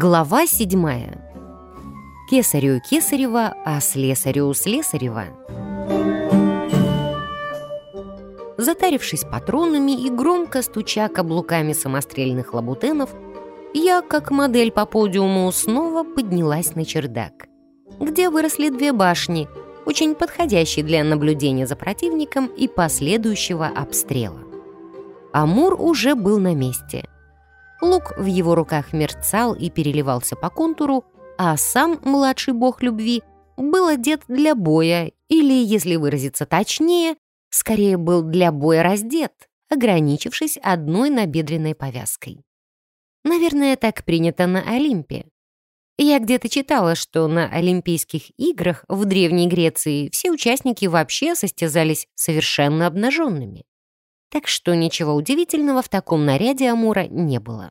Глава седьмая. Кесарю Кесарева, а слесарю Слесарева. Затарившись патронами и громко стуча каблуками самострельных лабутенов, я, как модель по подиуму, снова поднялась на чердак, где выросли две башни, очень подходящие для наблюдения за противником и последующего обстрела. Амур уже был на месте — Лук в его руках мерцал и переливался по контуру, а сам младший бог любви был одет для боя, или, если выразиться точнее, скорее был для боя раздет, ограничившись одной набедренной повязкой. Наверное, так принято на Олимпе. Я где-то читала, что на Олимпийских играх в Древней Греции все участники вообще состязались совершенно обнаженными так что ничего удивительного в таком наряде Амура не было.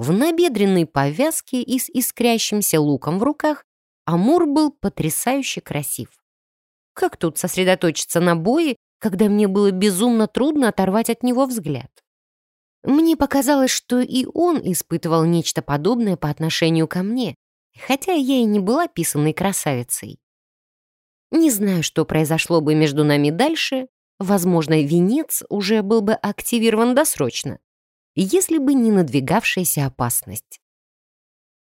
В набедренной повязке и с искрящимся луком в руках Амур был потрясающе красив. Как тут сосредоточиться на бое, когда мне было безумно трудно оторвать от него взгляд? Мне показалось, что и он испытывал нечто подобное по отношению ко мне, хотя я и не была писанной красавицей. Не знаю, что произошло бы между нами дальше, Возможно, венец уже был бы активирован досрочно, если бы не надвигавшаяся опасность.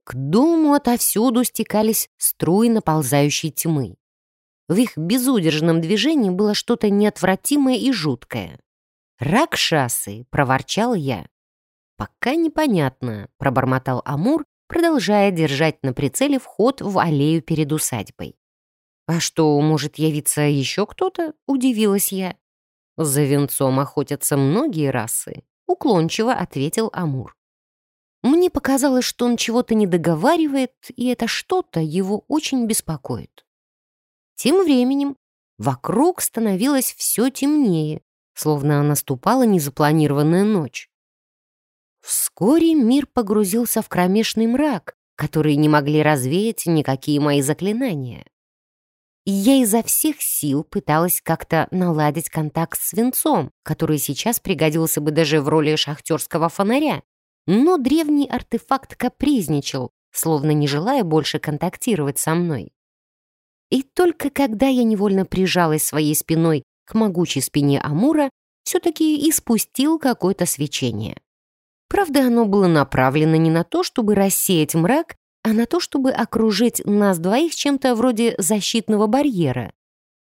К дому отовсюду стекались струи наползающей тьмы. В их безудержном движении было что-то неотвратимое и жуткое. «Ракшасы!» — проворчал я. «Пока непонятно», — пробормотал Амур, продолжая держать на прицеле вход в аллею перед усадьбой. «А что, может явиться еще кто-то?» — удивилась я. «За венцом охотятся многие расы», — уклончиво ответил Амур. Мне показалось, что он чего-то не договаривает, и это что-то его очень беспокоит. Тем временем вокруг становилось все темнее, словно наступала незапланированная ночь. Вскоре мир погрузился в кромешный мрак, который не могли развеять никакие мои заклинания и я изо всех сил пыталась как-то наладить контакт с свинцом, который сейчас пригодился бы даже в роли шахтерского фонаря. Но древний артефакт капризничал, словно не желая больше контактировать со мной. И только когда я невольно прижалась своей спиной к могучей спине Амура, все-таки испустил какое-то свечение. Правда, оно было направлено не на то, чтобы рассеять мрак, а на то, чтобы окружить нас двоих чем-то вроде защитного барьера.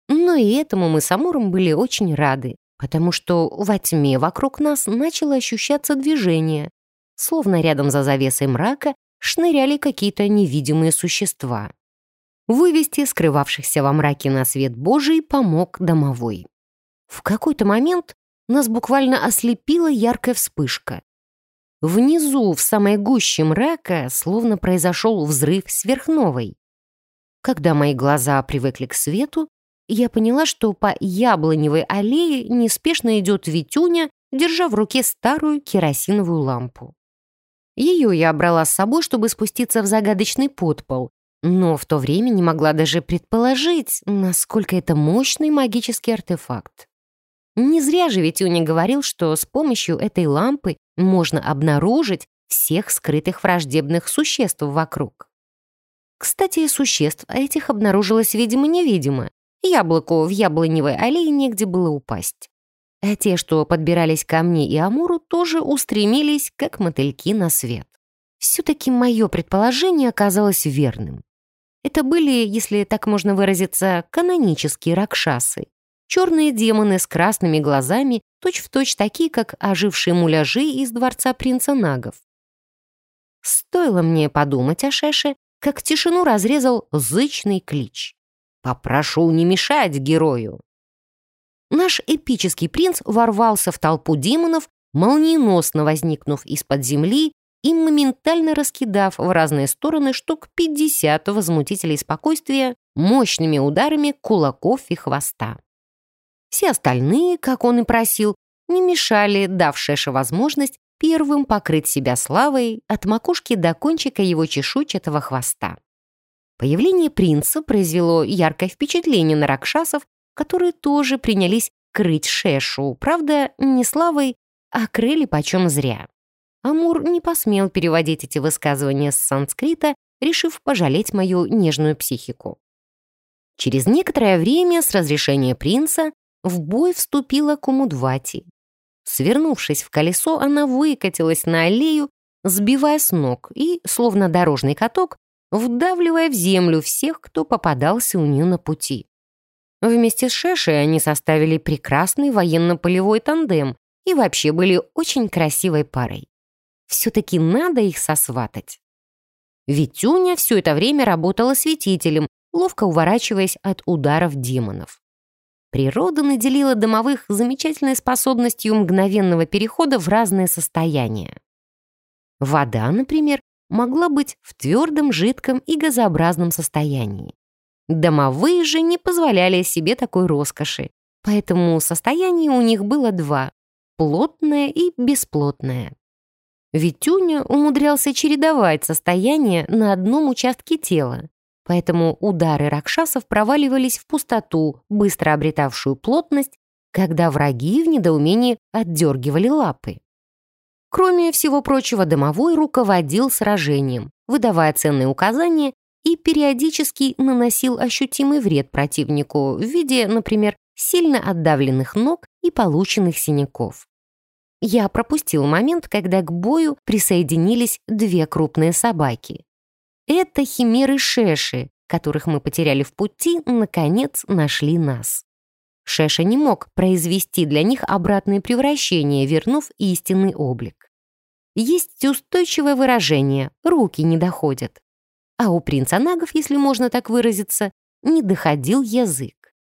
Но и этому мы с Амуром были очень рады, потому что во тьме вокруг нас начало ощущаться движение, словно рядом за завесой мрака шныряли какие-то невидимые существа. Вывести скрывавшихся во мраке на свет Божий помог домовой. В какой-то момент нас буквально ослепила яркая вспышка. Внизу, в самой гуще мрака, словно произошел взрыв сверхновой. Когда мои глаза привыкли к свету, я поняла, что по яблоневой аллее неспешно идет Витюня, держа в руке старую керосиновую лампу. Ее я брала с собой, чтобы спуститься в загадочный подпол, но в то время не могла даже предположить, насколько это мощный магический артефакт. Не зря же Витюня говорил, что с помощью этой лампы можно обнаружить всех скрытых враждебных существ вокруг. Кстати, существ этих обнаружилось видимо-невидимо. Яблоку в яблоневой аллее негде было упасть. А те, что подбирались ко мне и Амуру, тоже устремились, как мотыльки на свет. Все-таки мое предположение оказалось верным. Это были, если так можно выразиться, канонические ракшасы, черные демоны с красными глазами, точь-в-точь точь такие, как ожившие муляжи из дворца принца Нагов. Стоило мне подумать о Шеше, как тишину разрезал зычный клич. «Попрошу не мешать герою!» Наш эпический принц ворвался в толпу демонов, молниеносно возникнув из-под земли и моментально раскидав в разные стороны штук 50 возмутителей спокойствия мощными ударами кулаков и хвоста. Все остальные, как он и просил, не мешали, дав Шеше возможность первым покрыть себя славой от макушки до кончика его чешуйчатого хвоста. Появление принца произвело яркое впечатление на ракшасов, которые тоже принялись крыть Шешу, правда, не славой, а крыли почем зря. Амур не посмел переводить эти высказывания с санскрита, решив пожалеть мою нежную психику. Через некоторое время с разрешения принца в бой вступила Кумудвати. Свернувшись в колесо, она выкатилась на аллею, сбивая с ног и, словно дорожный каток, вдавливая в землю всех, кто попадался у нее на пути. Вместе с Шешей они составили прекрасный военно-полевой тандем и вообще были очень красивой парой. Все-таки надо их сосватать. Витюня все это время работала светителем, ловко уворачиваясь от ударов демонов. Природа наделила домовых замечательной способностью мгновенного перехода в разные состояния. Вода, например, могла быть в твердом, жидком и газообразном состоянии. Домовые же не позволяли себе такой роскоши, поэтому состояние у них было два – плотное и бесплотное. Витюня умудрялся чередовать состояние на одном участке тела, поэтому удары ракшасов проваливались в пустоту, быстро обретавшую плотность, когда враги в недоумении отдергивали лапы. Кроме всего прочего, домовой руководил сражением, выдавая ценные указания и периодически наносил ощутимый вред противнику в виде, например, сильно отдавленных ног и полученных синяков. Я пропустил момент, когда к бою присоединились две крупные собаки. Это химеры Шеши, которых мы потеряли в пути, наконец нашли нас. Шеша не мог произвести для них обратное превращение, вернув истинный облик. Есть устойчивое выражение «руки не доходят». А у принца Нагов, если можно так выразиться, не доходил язык.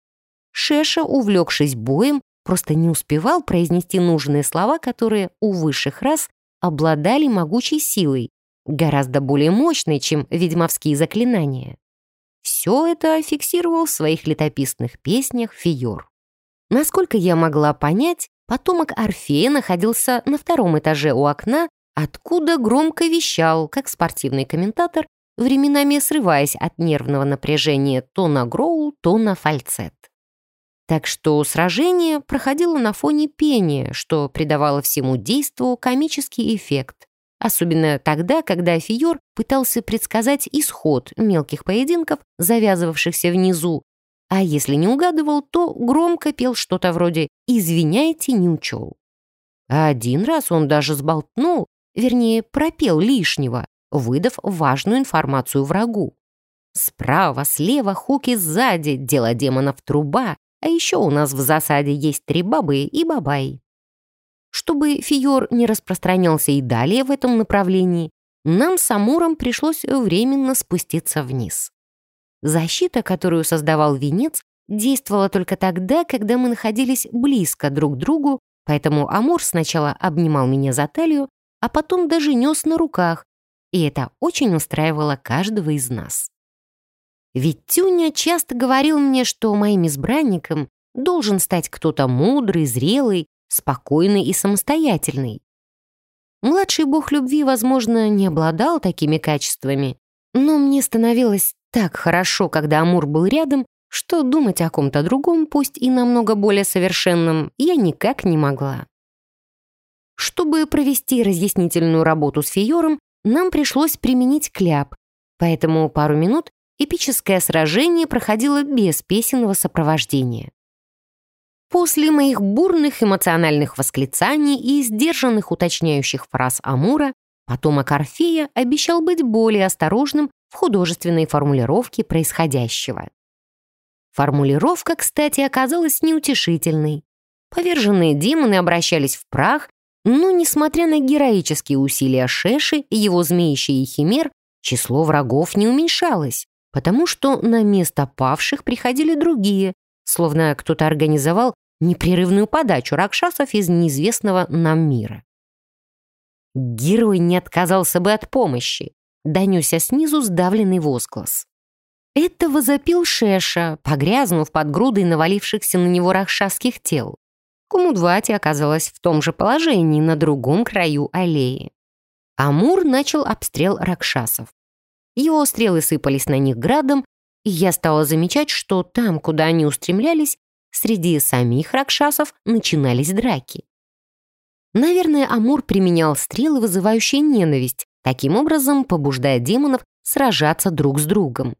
Шеша, увлекшись боем, просто не успевал произнести нужные слова, которые у высших рас обладали могучей силой, гораздо более мощной, чем ведьмовские заклинания. Все это фиксировал в своих летописных песнях Фиор. Насколько я могла понять, потомок Орфея находился на втором этаже у окна, откуда громко вещал, как спортивный комментатор, временами срываясь от нервного напряжения то на гроул, то на фальцет. Так что сражение проходило на фоне пения, что придавало всему действу комический эффект. Особенно тогда, когда Фиор пытался предсказать исход мелких поединков, завязывавшихся внизу, а если не угадывал, то громко пел что-то вроде «извиняйте, не учел». А один раз он даже сболтнул, вернее, пропел лишнего, выдав важную информацию врагу. Справа, слева, хуки сзади, дело демонов труба, а еще у нас в засаде есть три бабы и бабай. Чтобы Фиор не распространялся и далее в этом направлении, нам с Амуром пришлось временно спуститься вниз. Защита, которую создавал венец, действовала только тогда, когда мы находились близко друг к другу, поэтому Амур сначала обнимал меня за талию, а потом даже нес на руках, и это очень устраивало каждого из нас. Ведь Тюня часто говорил мне, что моим избранником должен стать кто-то мудрый, зрелый, спокойный и самостоятельный. Младший бог любви, возможно, не обладал такими качествами, но мне становилось так хорошо, когда Амур был рядом, что думать о ком-то другом, пусть и намного более совершенном, я никак не могла. Чтобы провести разъяснительную работу с Фиором, нам пришлось применить кляп, поэтому пару минут эпическое сражение проходило без песенного сопровождения. После моих бурных эмоциональных восклицаний и сдержанных уточняющих фраз Амура, потомок Орфея обещал быть более осторожным в художественной формулировке происходящего. Формулировка, кстати, оказалась неутешительной. Поверженные демоны обращались в прах, но, несмотря на героические усилия Шеши и его змеищей химер, число врагов не уменьшалось потому что на место павших приходили другие, словно кто-то организовал непрерывную подачу ракшасов из неизвестного нам мира. Герой не отказался бы от помощи, донесся снизу сдавленный возглас. Это возопил Шеша, погрязнув под грудой навалившихся на него ракшасских тел. Кумудвати оказалась в том же положении на другом краю аллеи. Амур начал обстрел ракшасов. Его стрелы сыпались на них градом, я стала замечать, что там, куда они устремлялись, среди самих ракшасов начинались драки. Наверное, Амур применял стрелы, вызывающие ненависть, таким образом побуждая демонов сражаться друг с другом.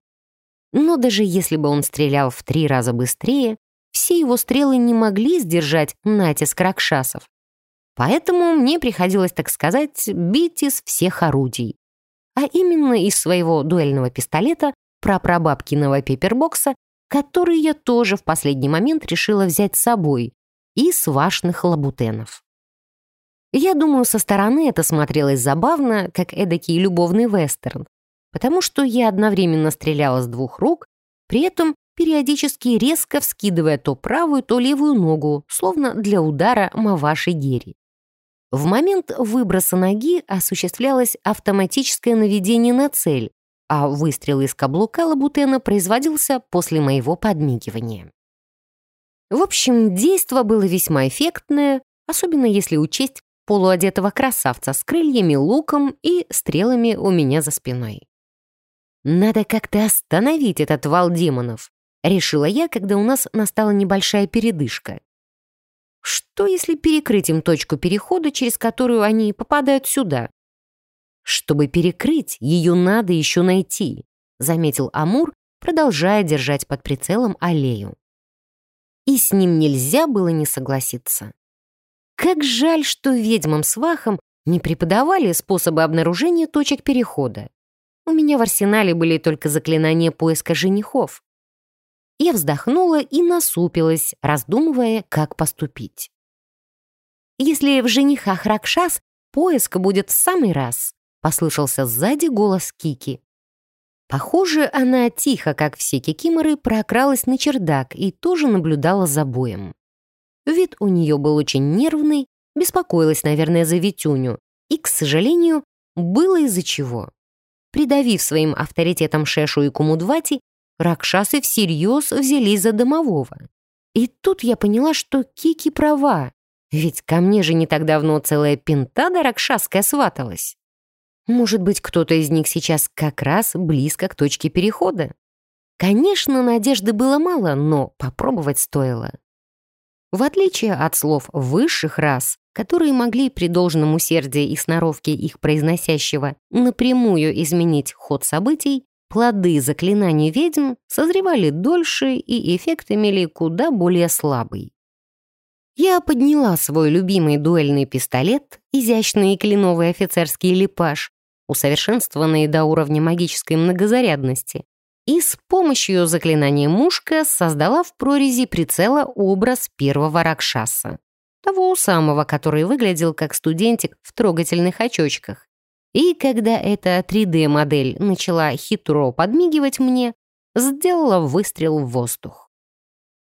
Но даже если бы он стрелял в три раза быстрее, все его стрелы не могли сдержать натиск ракшасов. Поэтому мне приходилось, так сказать, бить из всех орудий. А именно из своего дуэльного пистолета, прапрабабкиного пеппербокса, который я тоже в последний момент решила взять с собой, и свашных лабутенов. Я думаю, со стороны это смотрелось забавно, как эдакий любовный вестерн, потому что я одновременно стреляла с двух рук, при этом периодически резко вскидывая то правую, то левую ногу, словно для удара Маваши Гери. В момент выброса ноги осуществлялось автоматическое наведение на цель, а выстрел из каблука лабутена производился после моего подмигивания. В общем, действо было весьма эффектное, особенно если учесть полуодетого красавца с крыльями, луком и стрелами у меня за спиной. «Надо как-то остановить этот вал демонов», — решила я, когда у нас настала небольшая передышка. Что, если перекрыть им точку перехода, через которую они попадают сюда? Чтобы перекрыть, ее надо еще найти, заметил Амур, продолжая держать под прицелом аллею. И с ним нельзя было не согласиться. Как жаль, что ведьмам-свахам не преподавали способы обнаружения точек перехода. У меня в арсенале были только заклинания поиска женихов. Я вздохнула и насупилась, раздумывая, как поступить. «Если в женихах Ракшас, поиск будет в самый раз», послышался сзади голос Кики. Похоже, она тихо, как все кикиморы, прокралась на чердак и тоже наблюдала за боем. Вид у нее был очень нервный, беспокоилась, наверное, за Витюню, и, к сожалению, было из-за чего. Придавив своим авторитетом Шешу и Кумудвати, Ракшасы всерьез взялись за домового. И тут я поняла, что Кики права, ведь ко мне же не так давно целая пентада ракшаская сваталась. Может быть, кто-то из них сейчас как раз близко к точке перехода? Конечно, надежды было мало, но попробовать стоило. В отличие от слов высших рас, которые могли при должном усердии и сноровке их произносящего напрямую изменить ход событий, Плоды заклинаний ведьм созревали дольше и эффект имели куда более слабый. Я подняла свой любимый дуэльный пистолет, изящный кленовый офицерский липаж, усовершенствованный до уровня магической многозарядности, и с помощью заклинания мушка создала в прорези прицела образ первого Ракшаса. Того самого, который выглядел как студентик в трогательных очочках. И когда эта 3D-модель начала хитро подмигивать мне, сделала выстрел в воздух.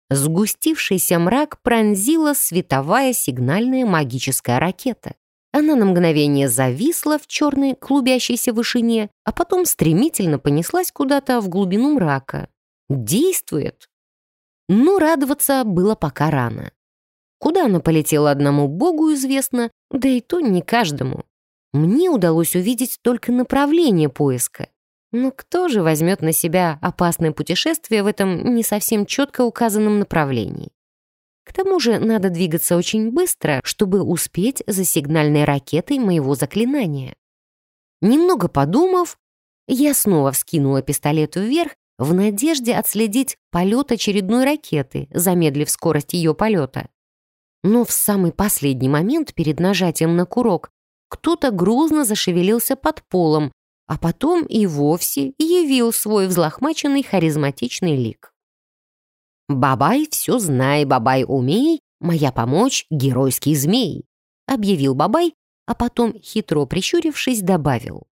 Сгустившийся мрак пронзила световая сигнальная магическая ракета. Она на мгновение зависла в черной клубящейся вышине, а потом стремительно понеслась куда-то в глубину мрака. Действует! Но радоваться было пока рано. Куда она полетела одному богу известно, да и то не каждому. Мне удалось увидеть только направление поиска. Но кто же возьмет на себя опасное путешествие в этом не совсем четко указанном направлении? К тому же надо двигаться очень быстро, чтобы успеть за сигнальной ракетой моего заклинания. Немного подумав, я снова вскинула пистолет вверх в надежде отследить полет очередной ракеты, замедлив скорость ее полета. Но в самый последний момент перед нажатием на курок кто-то грузно зашевелился под полом, а потом и вовсе явил свой взлохмаченный харизматичный лик. «Бабай, все знай, бабай, умей, моя помочь — геройский змей», объявил Бабай, а потом, хитро прищурившись, добавил.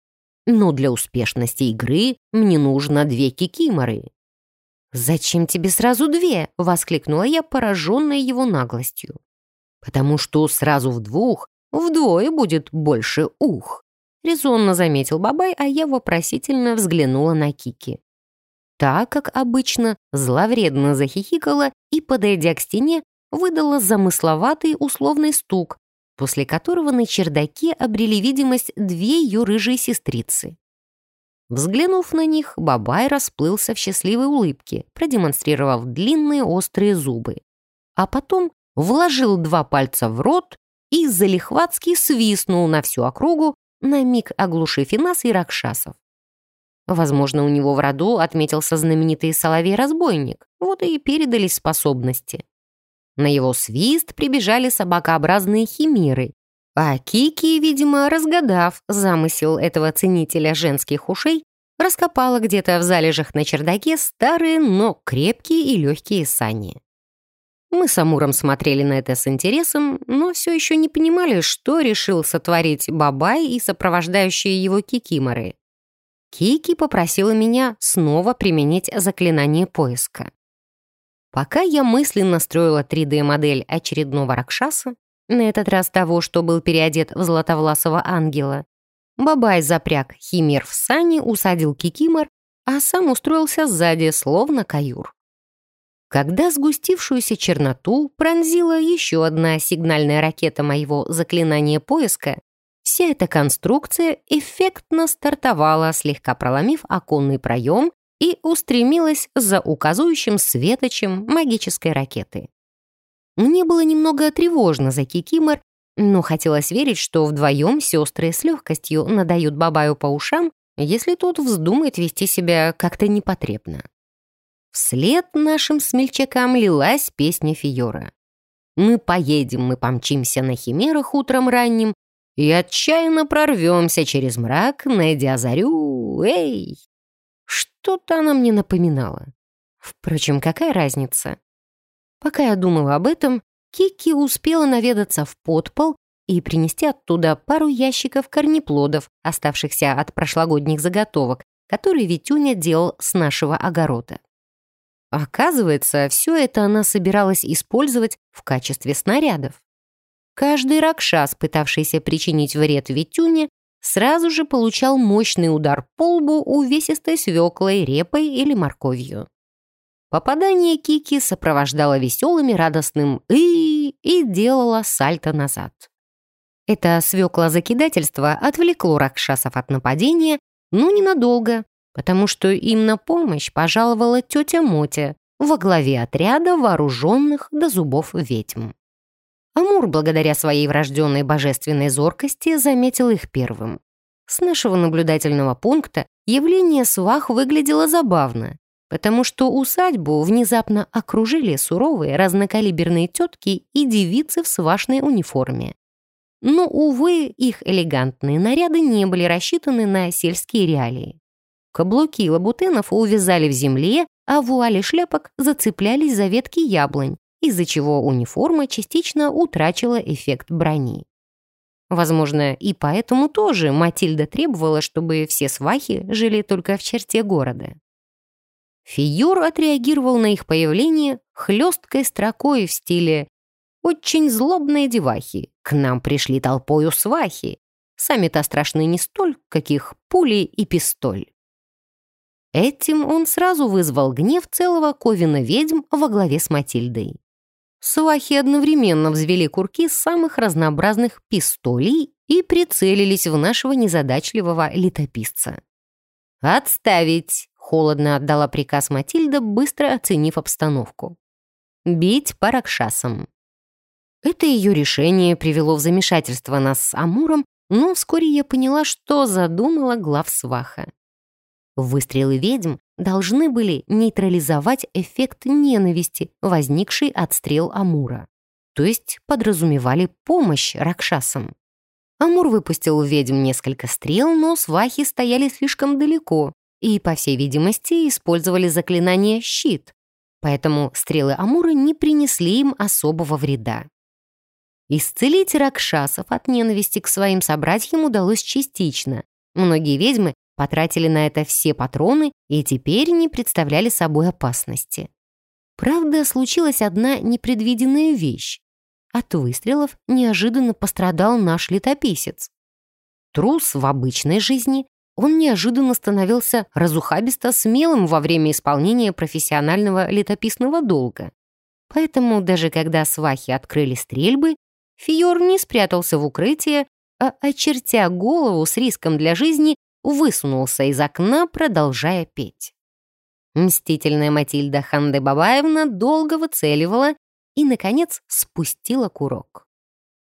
«Но для успешности игры мне нужно две кикиморы». «Зачем тебе сразу две?» — воскликнула я, пораженная его наглостью. «Потому что сразу в двух Вдвое будет больше ух», — резонно заметил Бабай, а я вопросительно взглянула на Кики. Так, как обычно, зловредно захихикала и, подойдя к стене, выдала замысловатый условный стук, после которого на чердаке обрели видимость две ее рыжие сестрицы. Взглянув на них, Бабай расплылся в счастливой улыбке, продемонстрировав длинные острые зубы. А потом вложил два пальца в рот и залихватски свистнул на всю округу, на миг оглушив и нас, и ракшасов. Возможно, у него в роду отметился знаменитый соловей-разбойник, вот и передались способности. На его свист прибежали собакообразные химеры, а Кики, видимо, разгадав замысел этого ценителя женских ушей, раскопала где-то в залежах на чердаке старые, но крепкие и легкие сани. Мы с Амуром смотрели на это с интересом, но все еще не понимали, что решил сотворить Бабай и сопровождающие его кикиморы. Кики попросила меня снова применить заклинание поиска. Пока я мысленно строила 3D-модель очередного Ракшаса, на этот раз того, что был переодет в златовласого ангела, Бабай запряг химер в сани, усадил кикимор, а сам устроился сзади, словно каюр. Когда сгустившуюся черноту пронзила еще одна сигнальная ракета моего заклинания поиска, вся эта конструкция эффектно стартовала, слегка проломив оконный проем и устремилась за указующим светочем магической ракеты. Мне было немного тревожно за Кикимор, но хотелось верить, что вдвоем сестры с легкостью надают Бабаю по ушам, если тот вздумает вести себя как-то непотребно. Вслед нашим смельчакам лилась песня Фиора. «Мы поедем, мы помчимся на химерах утром ранним и отчаянно прорвемся через мрак, найдя зарю, эй!» Что-то она мне напоминала. Впрочем, какая разница? Пока я думала об этом, Кики успела наведаться в подпол и принести оттуда пару ящиков корнеплодов, оставшихся от прошлогодних заготовок, которые Витюня делал с нашего огорода. Оказывается, все это она собиралась использовать в качестве снарядов. Каждый ракшас, пытавшийся причинить вред Витюне, сразу же получал мощный удар по лбу увесистой свеклой, репой или морковью. Попадание Кики сопровождало веселыми радостным «и» и делала сальто назад. Это свекла-закидательство отвлекло ракшасов от нападения, но ненадолго, потому что им на помощь пожаловала тетя Мотя во главе отряда вооруженных до зубов ведьм. Амур, благодаря своей врожденной божественной зоркости, заметил их первым. С нашего наблюдательного пункта явление свах выглядело забавно потому что усадьбу внезапно окружили суровые разнокалиберные тетки и девицы в свашной униформе. Но, увы, их элегантные наряды не были рассчитаны на сельские реалии. Каблуки лабутенов увязали в земле, а вуали шляпок зацеплялись за ветки яблонь, из-за чего униформа частично утрачила эффект брони. Возможно, и поэтому тоже Матильда требовала, чтобы все свахи жили только в черте города. Фиюр отреагировал на их появление хлесткой строкой в стиле «Очень злобные девахи, к нам пришли толпою свахи, сами-то страшны не столь, каких пули и пистоль». Этим он сразу вызвал гнев целого ковина ведьм во главе с Матильдой. Свахи одновременно взвели курки самых разнообразных пистолей и прицелились в нашего незадачливого летописца. «Отставить!» Холодно отдала приказ Матильда, быстро оценив обстановку. «Бить по ракшасам». Это ее решение привело в замешательство нас с Амуром, но вскоре я поняла, что задумала глав сваха. Выстрелы ведьм должны были нейтрализовать эффект ненависти, возникший от стрел Амура. То есть подразумевали помощь Ракшасам. Амур выпустил в ведьм несколько стрел, но свахи стояли слишком далеко, и, по всей видимости, использовали заклинание «щит», поэтому стрелы Амура не принесли им особого вреда. Исцелить ракшасов от ненависти к своим собратьям удалось частично. Многие ведьмы потратили на это все патроны и теперь не представляли собой опасности. Правда, случилась одна непредвиденная вещь. От выстрелов неожиданно пострадал наш летописец. Трус в обычной жизни он неожиданно становился разухабисто смелым во время исполнения профессионального летописного долга. Поэтому даже когда свахи открыли стрельбы, Фиор не спрятался в укрытие, а, очертя голову с риском для жизни, высунулся из окна, продолжая петь. Мстительная Матильда Ханде-Бабаевна долго выцеливала и, наконец, спустила курок.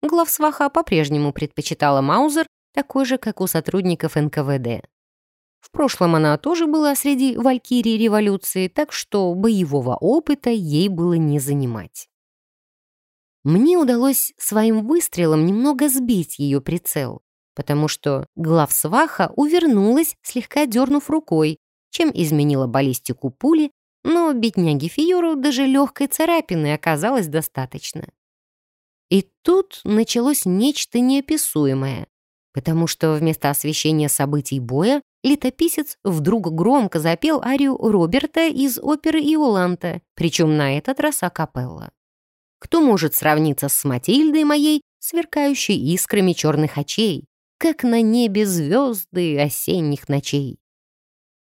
Главсваха по-прежнему предпочитала Маузер, такой же, как у сотрудников НКВД. В прошлом она тоже была среди валькирий революции, так что боевого опыта ей было не занимать. Мне удалось своим выстрелом немного сбить ее прицел, потому что главсваха увернулась, слегка дернув рукой, чем изменила баллистику пули, но бедняге Фиору даже легкой царапины оказалось достаточно. И тут началось нечто неописуемое, потому что вместо освещения событий боя летописец вдруг громко запел арию Роберта из оперы Иоланта, причем на этот раз акапелла. Кто может сравниться с Матильдой моей, сверкающей искрами черных очей, как на небе звезды осенних ночей?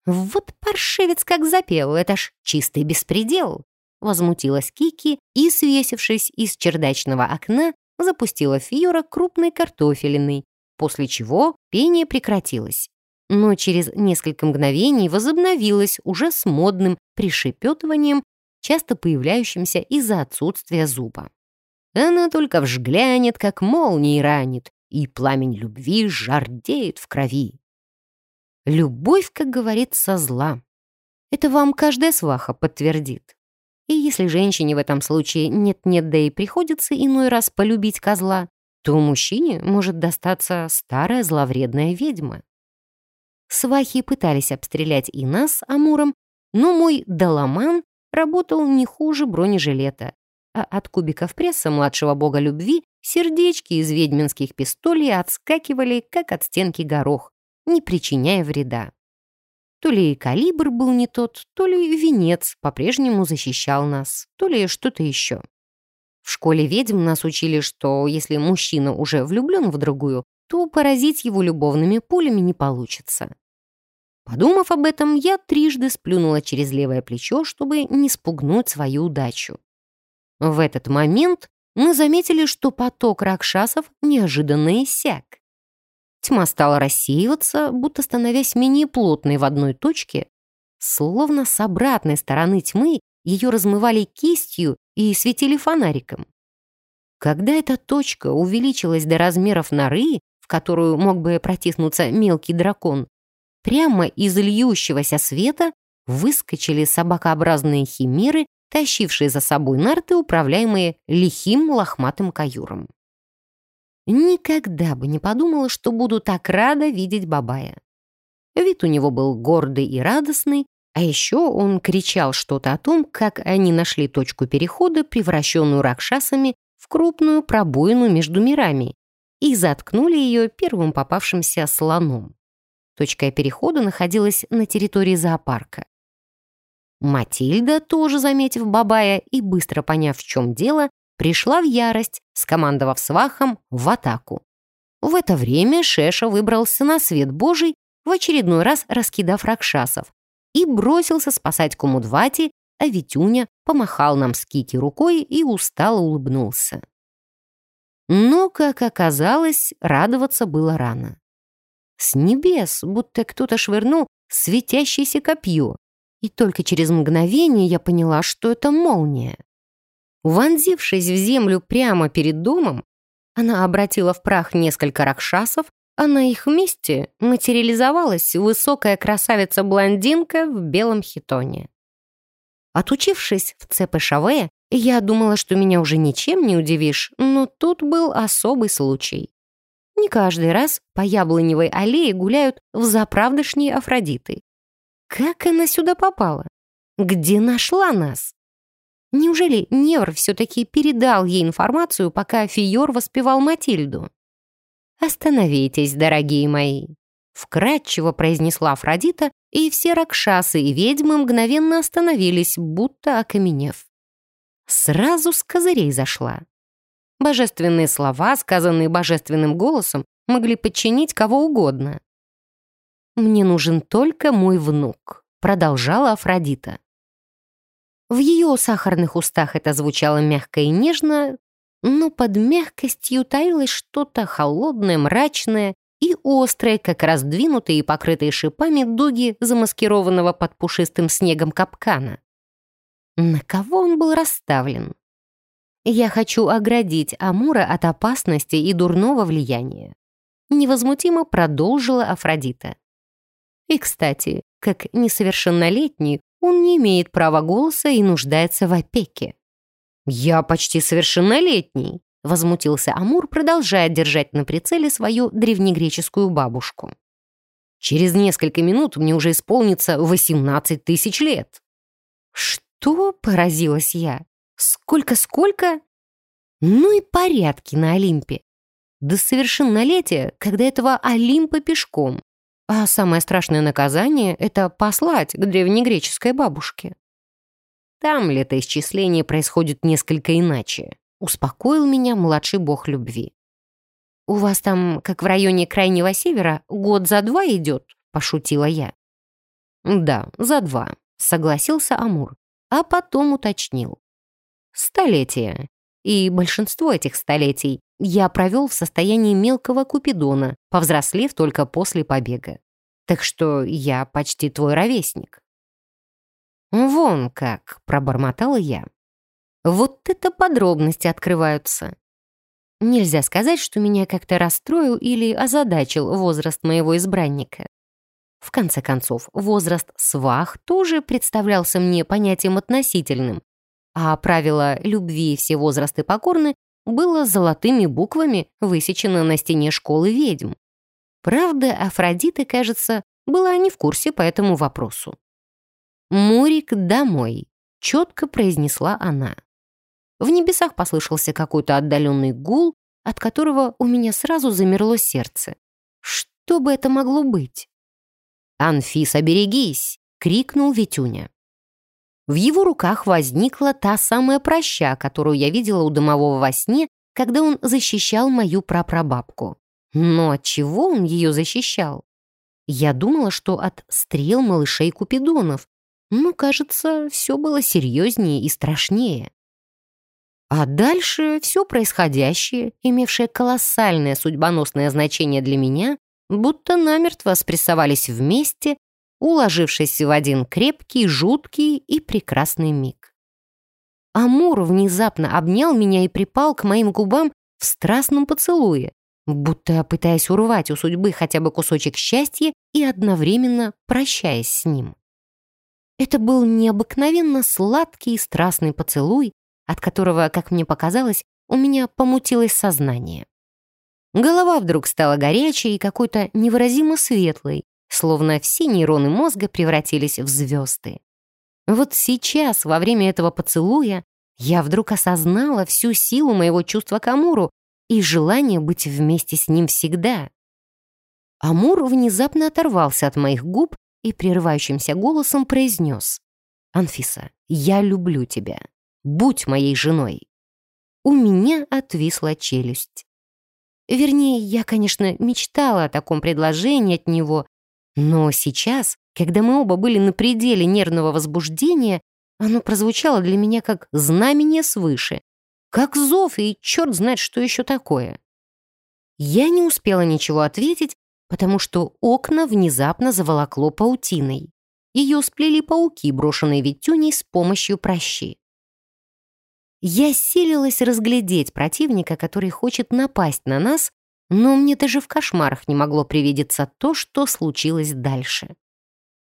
Вот паршивец как запел, это ж чистый беспредел. Возмутилась Кики и, свесившись из чердачного окна, запустила Фиора крупной картофелиной, после чего пение прекратилось. Но через несколько мгновений возобновилось уже с модным пришепетыванием, часто появляющимся из-за отсутствия зуба. Она только вжглянет, как молнией ранит, и пламень любви жардеет в крови. Любовь, как говорится, зла. Это вам каждая сваха подтвердит. И если женщине в этом случае нет-нет, да и приходится иной раз полюбить козла, то мужчине может достаться старая зловредная ведьма. Свахи пытались обстрелять и нас Амуром, но мой доломан работал не хуже бронежилета, а от кубиков пресса младшего бога любви сердечки из ведьминских пистолей отскакивали, как от стенки горох, не причиняя вреда. То ли калибр был не тот, то ли венец по-прежнему защищал нас, то ли что-то еще. В школе ведьм нас учили, что если мужчина уже влюблен в другую, то поразить его любовными пулями не получится. Подумав об этом, я трижды сплюнула через левое плечо, чтобы не спугнуть свою удачу. В этот момент мы заметили, что поток ракшасов неожиданно иссяк. Тьма стала рассеиваться, будто становясь менее плотной в одной точке. Словно с обратной стороны тьмы ее размывали кистью и светили фонариком. Когда эта точка увеличилась до размеров норы, в которую мог бы протиснуться мелкий дракон, прямо из льющегося света выскочили собакообразные химеры, тащившие за собой нарты, управляемые лихим лохматым каюром. Никогда бы не подумала, что буду так рада видеть Бабая. Вид у него был гордый и радостный, а еще он кричал что-то о том, как они нашли точку перехода, превращенную ракшасами в крупную пробоину между мирами, и заткнули ее первым попавшимся слоном. Точка перехода находилась на территории зоопарка. Матильда, тоже заметив Бабая и быстро поняв, в чем дело, пришла в ярость, скомандовав свахом в атаку. В это время Шеша выбрался на свет Божий, в очередной раз раскидав ракшасов, и бросился спасать Кумудвати, а Витюня помахал нам с Кики рукой и устало улыбнулся. Но, как оказалось, радоваться было рано. С небес будто кто-то швырнул светящееся копье, и только через мгновение я поняла, что это молния. Вонзившись в землю прямо перед домом, она обратила в прах несколько ракшасов, а на их месте материализовалась высокая красавица-блондинка в белом хитоне. Отучившись в ЦПШВ, я думала, что меня уже ничем не удивишь, но тут был особый случай. Не каждый раз по яблоневой аллее гуляют в заправдышние Афродиты. Как она сюда попала? Где нашла нас? Неужели Невр все-таки передал ей информацию, пока Фиор воспевал Матильду? «Остановитесь, дорогие мои!» Вкратчиво произнесла Афродита, и все ракшасы и ведьмы мгновенно остановились, будто окаменев. Сразу с козырей зашла. Божественные слова, сказанные божественным голосом, могли подчинить кого угодно. «Мне нужен только мой внук», — продолжала Афродита. В ее сахарных устах это звучало мягко и нежно, но под мягкостью таилось что-то холодное, мрачное и острое, как раздвинутые и покрытые шипами дуги замаскированного под пушистым снегом капкана. На кого он был расставлен? Я хочу оградить Амура от опасности и дурного влияния. Невозмутимо продолжила Афродита. И, кстати, как несовершеннолетний, он не имеет права голоса и нуждается в опеке. «Я почти совершеннолетний», — возмутился Амур, продолжая держать на прицеле свою древнегреческую бабушку. «Через несколько минут мне уже исполнится 18 тысяч лет». «Что?» — поразилась я. «Сколько-сколько?» «Ну и порядки на Олимпе. До совершеннолетия, когда этого Олимпа пешком. А самое страшное наказание — это послать к древнегреческой бабушке. Там летоисчисление происходит несколько иначе. Успокоил меня младший бог любви. «У вас там, как в районе Крайнего Севера, год за два идет?» — пошутила я. «Да, за два», — согласился Амур, а потом уточнил. «Столетие. И большинство этих столетий я провел в состоянии мелкого купидона, повзрослев только после побега. Так что я почти твой ровесник». «Вон как», — пробормотала я. «Вот это подробности открываются». Нельзя сказать, что меня как-то расстроил или озадачил возраст моего избранника. В конце концов, возраст свах тоже представлялся мне понятием относительным, а правило «любви все возрасты покорны» было золотыми буквами высечено на стене школы ведьм. Правда, Афродита, кажется, была не в курсе по этому вопросу. «Мурик домой», — четко произнесла она. В небесах послышался какой-то отдаленный гул, от которого у меня сразу замерло сердце. Что бы это могло быть? «Анфиса, берегись!» — крикнул Витюня. В его руках возникла та самая проща, которую я видела у домового во сне, когда он защищал мою прапрабабку. Но от чего он ее защищал? Я думала, что от стрел малышей Купидонов, но, кажется, все было серьезнее и страшнее. А дальше все происходящее, имевшее колоссальное судьбоносное значение для меня, будто намертво спрессовались вместе уложившись в один крепкий, жуткий и прекрасный миг. Амур внезапно обнял меня и припал к моим губам в страстном поцелуе, будто пытаясь урвать у судьбы хотя бы кусочек счастья и одновременно прощаясь с ним. Это был необыкновенно сладкий и страстный поцелуй, от которого, как мне показалось, у меня помутилось сознание. Голова вдруг стала горячей и какой-то невыразимо светлой, словно все нейроны мозга превратились в звезды. Вот сейчас, во время этого поцелуя, я вдруг осознала всю силу моего чувства к Амуру и желание быть вместе с ним всегда. Амур внезапно оторвался от моих губ и прерывающимся голосом произнес «Анфиса, я люблю тебя. Будь моей женой». У меня отвисла челюсть. Вернее, я, конечно, мечтала о таком предложении от него, но сейчас, когда мы оба были на пределе нервного возбуждения, оно прозвучало для меня как знамение свыше, как зов и черт знает, что еще такое. Я не успела ничего ответить, потому что окна внезапно заволокло паутиной. Ее сплели пауки, брошенные Витюней с помощью прощи. Я силилась разглядеть противника, который хочет напасть на нас, но мне даже в кошмарах не могло привидеться то, что случилось дальше.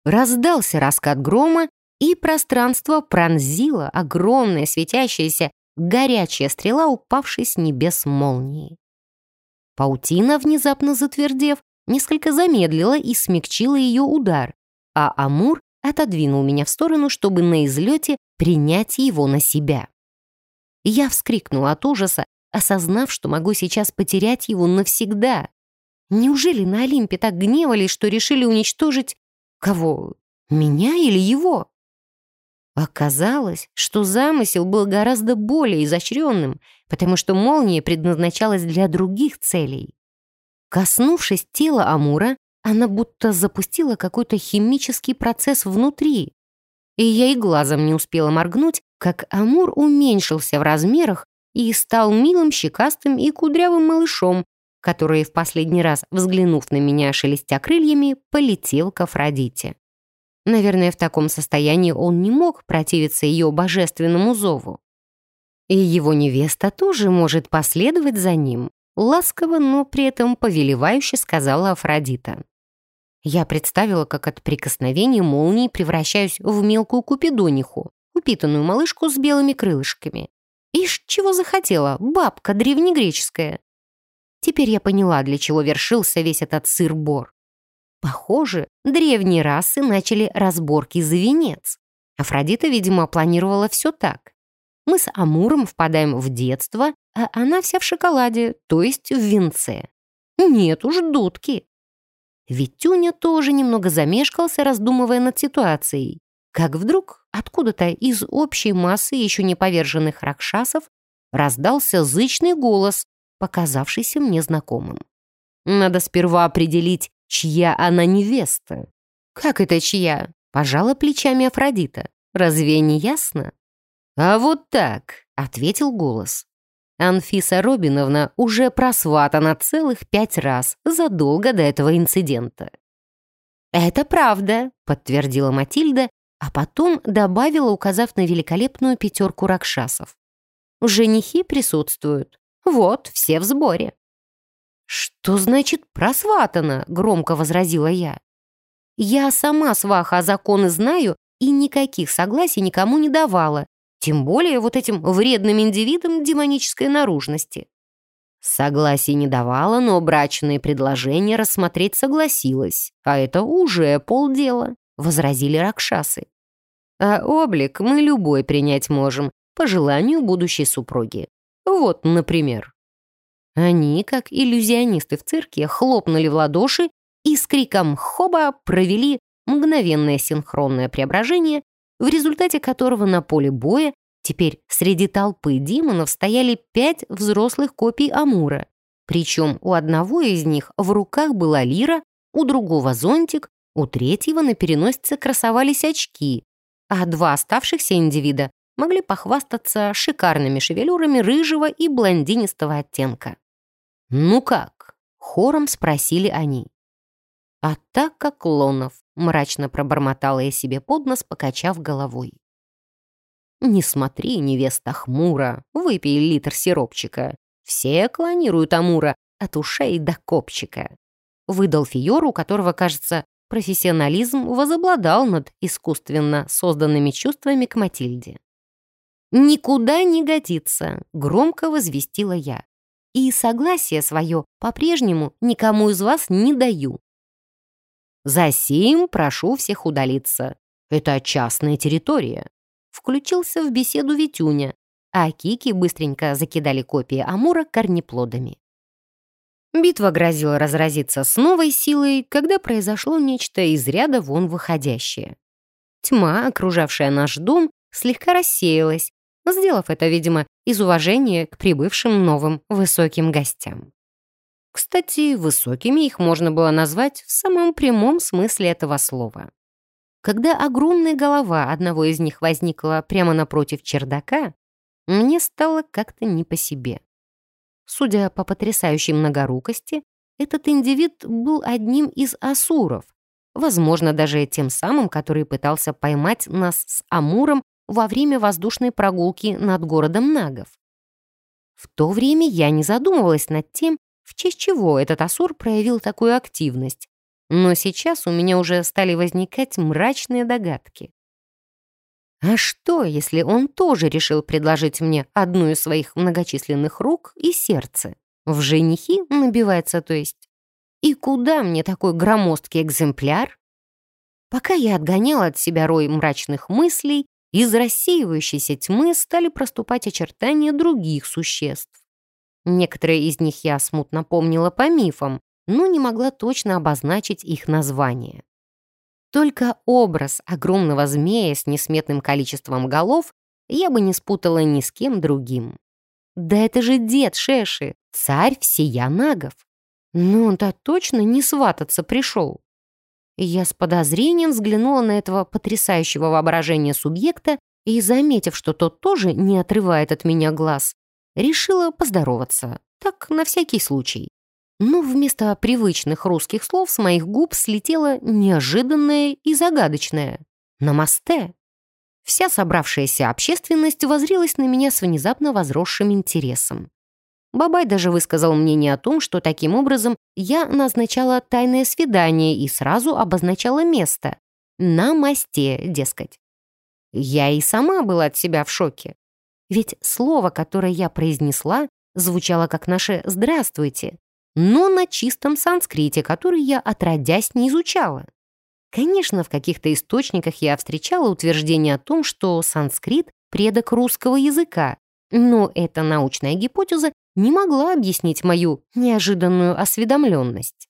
Раздался раскат грома, и пространство пронзило огромная светящаяся горячая стрела, упавшей с небес молнии. Паутина, внезапно затвердев, несколько замедлила и смягчила ее удар, а Амур отодвинул меня в сторону, чтобы на излете принять его на себя. Я вскрикнула от ужаса осознав, что могу сейчас потерять его навсегда. Неужели на Олимпе так гневались, что решили уничтожить кого? Меня или его? Оказалось, что замысел был гораздо более изощренным, потому что молния предназначалась для других целей. Коснувшись тела Амура, она будто запустила какой-то химический процесс внутри. И я и глазом не успела моргнуть, как Амур уменьшился в размерах и стал милым, щекастым и кудрявым малышом, который в последний раз, взглянув на меня, шелестя крыльями, полетел к Афродите. Наверное, в таком состоянии он не мог противиться ее божественному зову. И его невеста тоже может последовать за ним. Ласково, но при этом повелевающе сказала Афродита. Я представила, как от прикосновения молнии превращаюсь в мелкую купидониху, упитанную малышку с белыми крылышками. Ишь, чего захотела, бабка древнегреческая. Теперь я поняла, для чего вершился весь этот сыр-бор. Похоже, древние расы начали разборки за венец. Афродита, видимо, планировала все так. Мы с Амуром впадаем в детство, а она вся в шоколаде, то есть в венце. Нет уж, дудки. Витюня тоже немного замешкался, раздумывая над ситуацией. Как вдруг откуда-то из общей массы еще не поверженных ракшасов раздался зычный голос, показавшийся мне знакомым. Надо сперва определить, чья она невеста. «Как это чья?» — пожала плечами Афродита. «Разве не ясно?» «А вот так», — ответил голос. Анфиса Робиновна уже просватана целых пять раз задолго до этого инцидента. «Это правда», — подтвердила Матильда, а потом добавила, указав на великолепную пятерку ракшасов. «Женихи присутствуют. Вот, все в сборе». «Что значит просватана?» — громко возразила я. «Я сама сваха законы знаю и никаких согласий никому не давала, тем более вот этим вредным индивидам демонической наружности. Согласия не давала, но брачные предложения рассмотреть согласилась. А это уже полдела, возразили ракшасы. А облик мы любой принять можем, по желанию будущей супруги. Вот, например. Они, как иллюзионисты в цирке, хлопнули в ладоши и с криком «Хоба!» провели мгновенное синхронное преображение в результате которого на поле боя теперь среди толпы демонов стояли пять взрослых копий Амура. Причем у одного из них в руках была лира, у другого зонтик, у третьего на переносице красовались очки, а два оставшихся индивида могли похвастаться шикарными шевелюрами рыжего и блондинистого оттенка. «Ну как?» — хором спросили они. А так как Лонов мрачно пробормотала я себе под нос, покачав головой. «Не смотри, невеста хмуро, выпей литр сиропчика. Все клонируют Амура от ушей до копчика». Выдал Фиор, у которого, кажется, профессионализм возобладал над искусственно созданными чувствами к Матильде. «Никуда не годится», — громко возвестила я. «И согласие свое по-прежнему никому из вас не даю. За сим прошу всех удалиться. Это частная территория. Включился в беседу Витюня, а Кики быстренько закидали копии Амура корнеплодами. Битва грозила разразиться с новой силой, когда произошло нечто из ряда вон выходящее. Тьма, окружавшая наш дом, слегка рассеялась, сделав это, видимо, из уважения к прибывшим новым высоким гостям. Кстати, высокими их можно было назвать в самом прямом смысле этого слова. Когда огромная голова одного из них возникла прямо напротив чердака, мне стало как-то не по себе. Судя по потрясающей многорукости, этот индивид был одним из асуров, возможно, даже тем самым, который пытался поймать нас с Амуром во время воздушной прогулки над городом Нагов. В то время я не задумывалась над тем, в честь чего этот Асур проявил такую активность. Но сейчас у меня уже стали возникать мрачные догадки. А что, если он тоже решил предложить мне одну из своих многочисленных рук и сердце? В женихи набивается, то есть. И куда мне такой громоздкий экземпляр? Пока я отгоняла от себя рой мрачных мыслей, из рассеивающейся тьмы стали проступать очертания других существ. Некоторые из них я смутно помнила по мифам, но не могла точно обозначить их название. Только образ огромного змея с несметным количеством голов я бы не спутала ни с кем другим. Да это же дед Шеши, царь всея нагов. Но он-то точно не свататься пришел. Я с подозрением взглянула на этого потрясающего воображения субъекта и, заметив, что тот тоже не отрывает от меня глаз, Решила поздороваться. Так, на всякий случай. Но вместо привычных русских слов с моих губ слетело неожиданное и загадочное. «Намасте». Вся собравшаяся общественность возрилась на меня с внезапно возросшим интересом. Бабай даже высказал мнение о том, что таким образом я назначала тайное свидание и сразу обозначала место. На мосте, дескать. Я и сама была от себя в шоке. Ведь слово, которое я произнесла, звучало как наше «здравствуйте», но на чистом санскрите, который я отродясь не изучала. Конечно, в каких-то источниках я встречала утверждение о том, что санскрит — предок русского языка, но эта научная гипотеза не могла объяснить мою неожиданную осведомленность.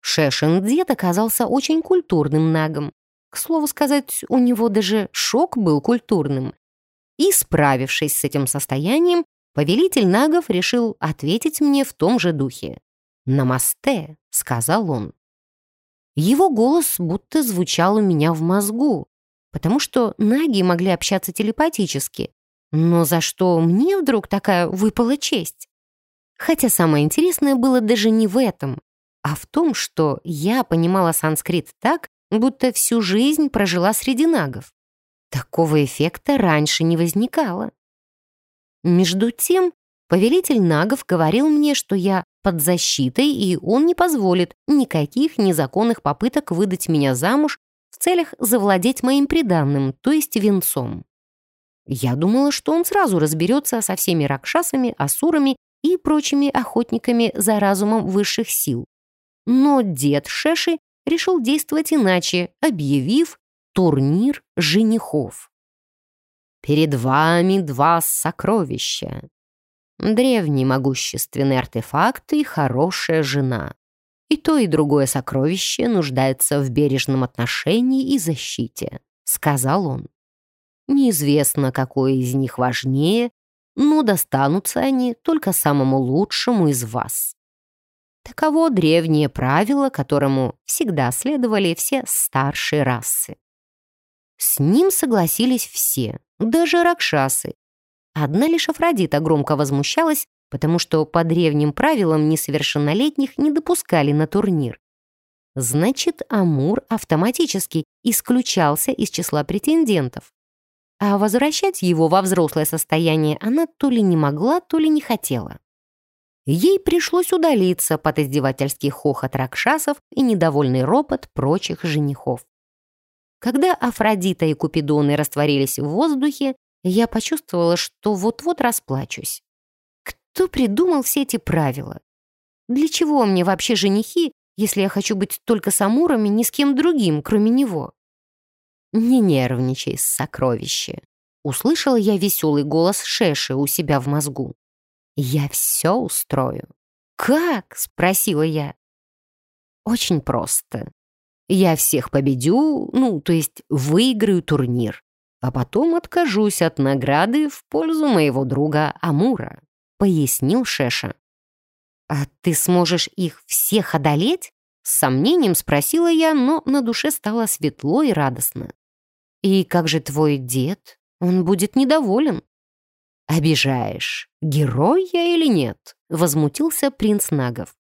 Шешин дед оказался очень культурным нагом. К слову сказать, у него даже шок был культурным. И, справившись с этим состоянием, повелитель нагов решил ответить мне в том же духе. «Намасте», — сказал он. Его голос будто звучал у меня в мозгу, потому что наги могли общаться телепатически. Но за что мне вдруг такая выпала честь? Хотя самое интересное было даже не в этом, а в том, что я понимала санскрит так, будто всю жизнь прожила среди нагов. Такого эффекта раньше не возникало. Между тем, повелитель нагов говорил мне, что я под защитой, и он не позволит никаких незаконных попыток выдать меня замуж в целях завладеть моим приданным, то есть венцом. Я думала, что он сразу разберется со всеми ракшасами, асурами и прочими охотниками за разумом высших сил. Но дед Шеши решил действовать иначе, объявив турнир женихов. «Перед вами два сокровища древний могущественный артефакт и хорошая жена. И то, и другое сокровище нуждается в бережном отношении и защите», — сказал он. «Неизвестно, какое из них важнее, но достанутся они только самому лучшему из вас». Таково древнее правило, которому всегда следовали все старшие расы. С ним согласились все, даже ракшасы, Одна лишь Афродита громко возмущалась, потому что по древним правилам несовершеннолетних не допускали на турнир. Значит, Амур автоматически исключался из числа претендентов. А возвращать его во взрослое состояние она то ли не могла, то ли не хотела. Ей пришлось удалиться под издевательский хохот ракшасов и недовольный ропот прочих женихов. Когда Афродита и Купидоны растворились в воздухе, я почувствовала, что вот-вот расплачусь. Кто придумал все эти правила? Для чего мне вообще женихи, если я хочу быть только с Амурами, ни с кем другим, кроме него? Не нервничай, сокровище. Услышала я веселый голос Шеши у себя в мозгу. Я все устрою. «Как?» — спросила я. «Очень просто. Я всех победю, ну, то есть выиграю турнир а потом откажусь от награды в пользу моего друга Амура», — пояснил Шеша. «А ты сможешь их всех одолеть?» С сомнением спросила я, но на душе стало светло и радостно. «И как же твой дед? Он будет недоволен». «Обижаешь, герой я или нет?» — возмутился принц Нагов.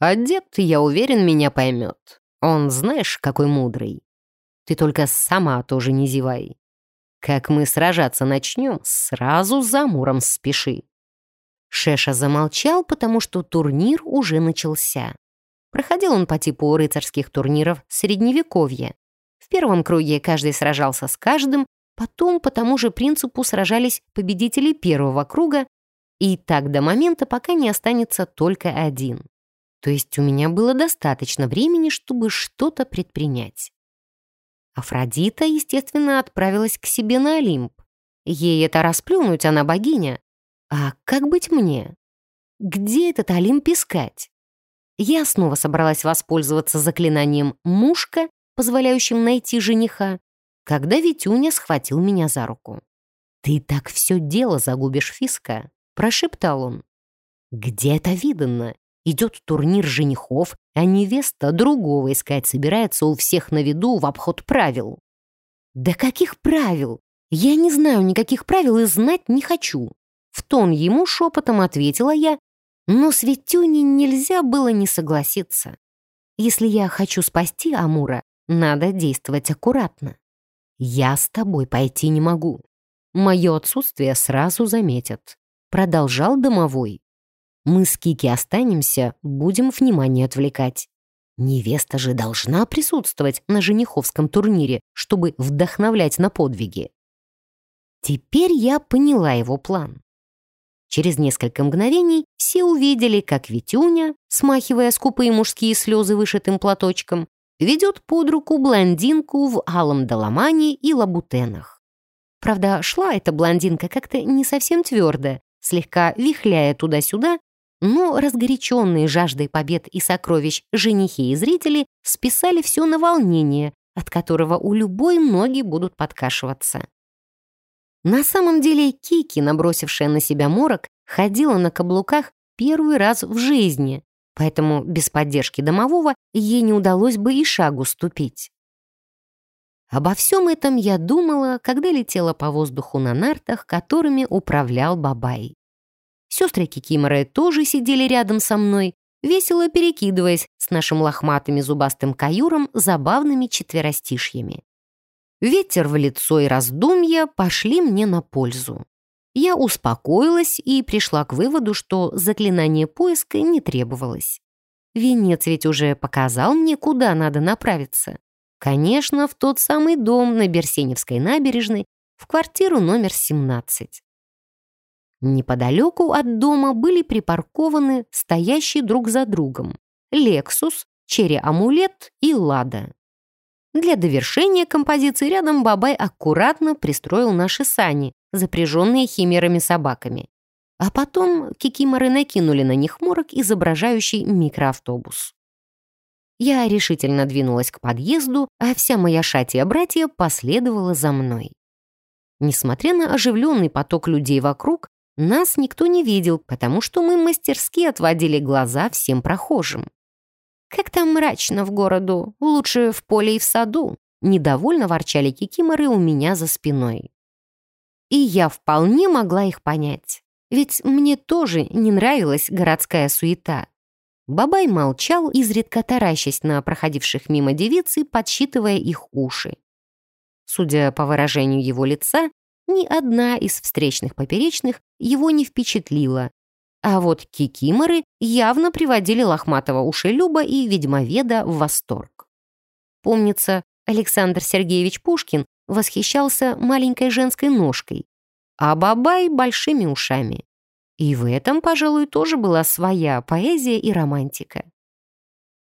«А дед, я уверен, меня поймет. Он знаешь, какой мудрый. Ты только сама тоже не зевай. Как мы сражаться начнем, сразу за Муром спеши». Шеша замолчал, потому что турнир уже начался. Проходил он по типу рыцарских турниров Средневековья. В первом круге каждый сражался с каждым, потом по тому же принципу сражались победители первого круга, и так до момента, пока не останется только один. То есть у меня было достаточно времени, чтобы что-то предпринять. Афродита, естественно, отправилась к себе на Олимп. Ей это расплюнуть, она богиня. А как быть мне? Где этот Олимп искать? Я снова собралась воспользоваться заклинанием «мушка», позволяющим найти жениха, когда Витюня схватил меня за руку. «Ты так все дело загубишь, Фиска», — прошептал он. «Где это видано? Идет турнир женихов, а невеста другого искать собирается у всех на виду в обход правил. Да каких правил? Я не знаю никаких правил и знать не хочу. В тон ему шепотом ответила я, но с нельзя было не согласиться. Если я хочу спасти Амура, надо действовать аккуратно. «Я с тобой пойти не могу. Мое отсутствие сразу заметят», — продолжал домовой. «Мы с Кики останемся, будем внимание отвлекать. Невеста же должна присутствовать на жениховском турнире, чтобы вдохновлять на подвиги». Теперь я поняла его план. Через несколько мгновений все увидели, как Витюня, смахивая скупые мужские слезы вышитым платочком, ведет под руку блондинку в алом доломане и лабутенах. Правда, шла эта блондинка как-то не совсем твердо, слегка вихляя туда-сюда, но разгоряченные жаждой побед и сокровищ женихи и зрители списали все на волнение, от которого у любой ноги будут подкашиваться. На самом деле Кики, набросившая на себя морок, ходила на каблуках первый раз в жизни, поэтому без поддержки домового ей не удалось бы и шагу ступить. Обо всем этом я думала, когда летела по воздуху на нартах, которыми управлял Бабай. Сестры Кикиморы тоже сидели рядом со мной, весело перекидываясь с нашим лохматым и зубастым каюром забавными четверостишьями. Ветер в лицо и раздумья пошли мне на пользу. Я успокоилась и пришла к выводу, что заклинание поиска не требовалось. Венец ведь уже показал мне, куда надо направиться. Конечно, в тот самый дом на Берсеневской набережной, в квартиру номер 17. Неподалеку от дома были припаркованы стоящие друг за другом «Лексус», «Черри-амулет» и «Лада». Для довершения композиции рядом Бабай аккуратно пристроил наши сани, запряженные химерами-собаками. А потом кикиморы накинули на них морок, изображающий микроавтобус. Я решительно двинулась к подъезду, а вся моя шатия братья последовала за мной. Несмотря на оживленный поток людей вокруг, нас никто не видел, потому что мы мастерски отводили глаза всем прохожим. «Как там мрачно в городу, лучше в поле и в саду», недовольно ворчали кикиморы у меня за спиной. И я вполне могла их понять, ведь мне тоже не нравилась городская суета. Бабай молчал, изредка таращась на проходивших мимо девицы, подсчитывая их уши. Судя по выражению его лица, ни одна из встречных поперечных его не впечатлила, а вот кикиморы явно приводили лохматого ушелюба и ведьмоведа в восторг. Помнится, Александр Сергеевич Пушкин восхищался маленькой женской ножкой, а Бабай — большими ушами. И в этом, пожалуй, тоже была своя поэзия и романтика.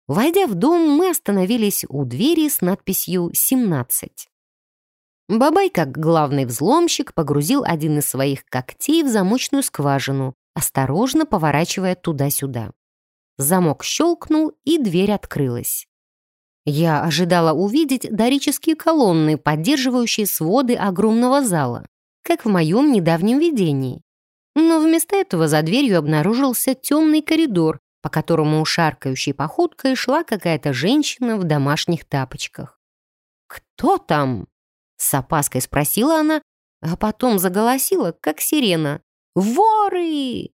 Войдя в дом, мы остановились у двери с надписью «17». Бабай, как главный взломщик, погрузил один из своих когтей в замочную скважину, осторожно поворачивая туда-сюда. Замок щелкнул, и дверь открылась. Я ожидала увидеть дорические колонны, поддерживающие своды огромного зала, как в моем недавнем видении. Но вместо этого за дверью обнаружился темный коридор, по которому шаркающей походкой шла какая-то женщина в домашних тапочках. «Кто там?» — с опаской спросила она, а потом заголосила, как сирена. Воры!»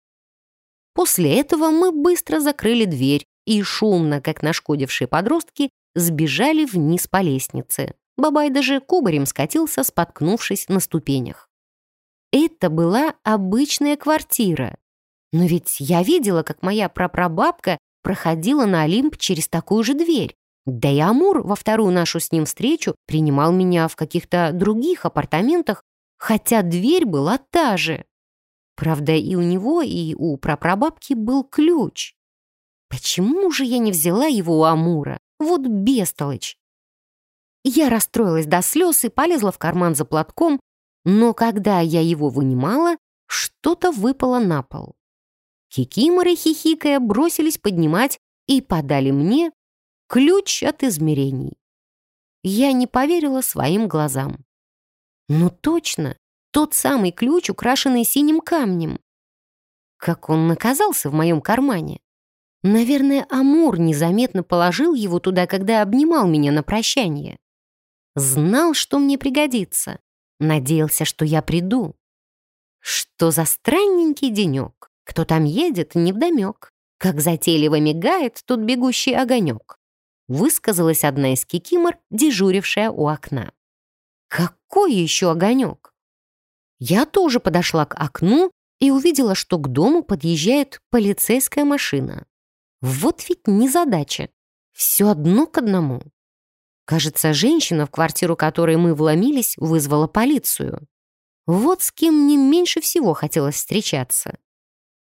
После этого мы быстро закрыли дверь и шумно, как нашкодившие подростки, сбежали вниз по лестнице. Бабай даже кубарем скатился, споткнувшись на ступенях. Это была обычная квартира. Но ведь я видела, как моя прапрабабка проходила на Олимп через такую же дверь. Да и Амур во вторую нашу с ним встречу принимал меня в каких-то других апартаментах, хотя дверь была та же. Правда, и у него, и у прапрабабки был ключ. Почему же я не взяла его у Амура? Вот бестолочь. Я расстроилась до слез и полезла в карман за платком, но когда я его вынимала, что-то выпало на пол. Хикиморы, хихикая, бросились поднимать и подали мне ключ от измерений. Я не поверила своим глазам. Ну точно, тот самый ключ, украшенный синим камнем. Как он оказался в моем кармане? Наверное, Амур незаметно положил его туда, когда обнимал меня на прощание. Знал, что мне пригодится. Надеялся, что я приду. Что за странненький денек? Кто там едет, невдомек. Как затейливо мигает тут бегущий огонек. Высказалась одна из кикимор, дежурившая у окна. Какой еще огонек? Я тоже подошла к окну и увидела, что к дому подъезжает полицейская машина. Вот ведь незадача. Все одно к одному. Кажется, женщина, в квартиру которой мы вломились, вызвала полицию. Вот с кем мне меньше всего хотелось встречаться.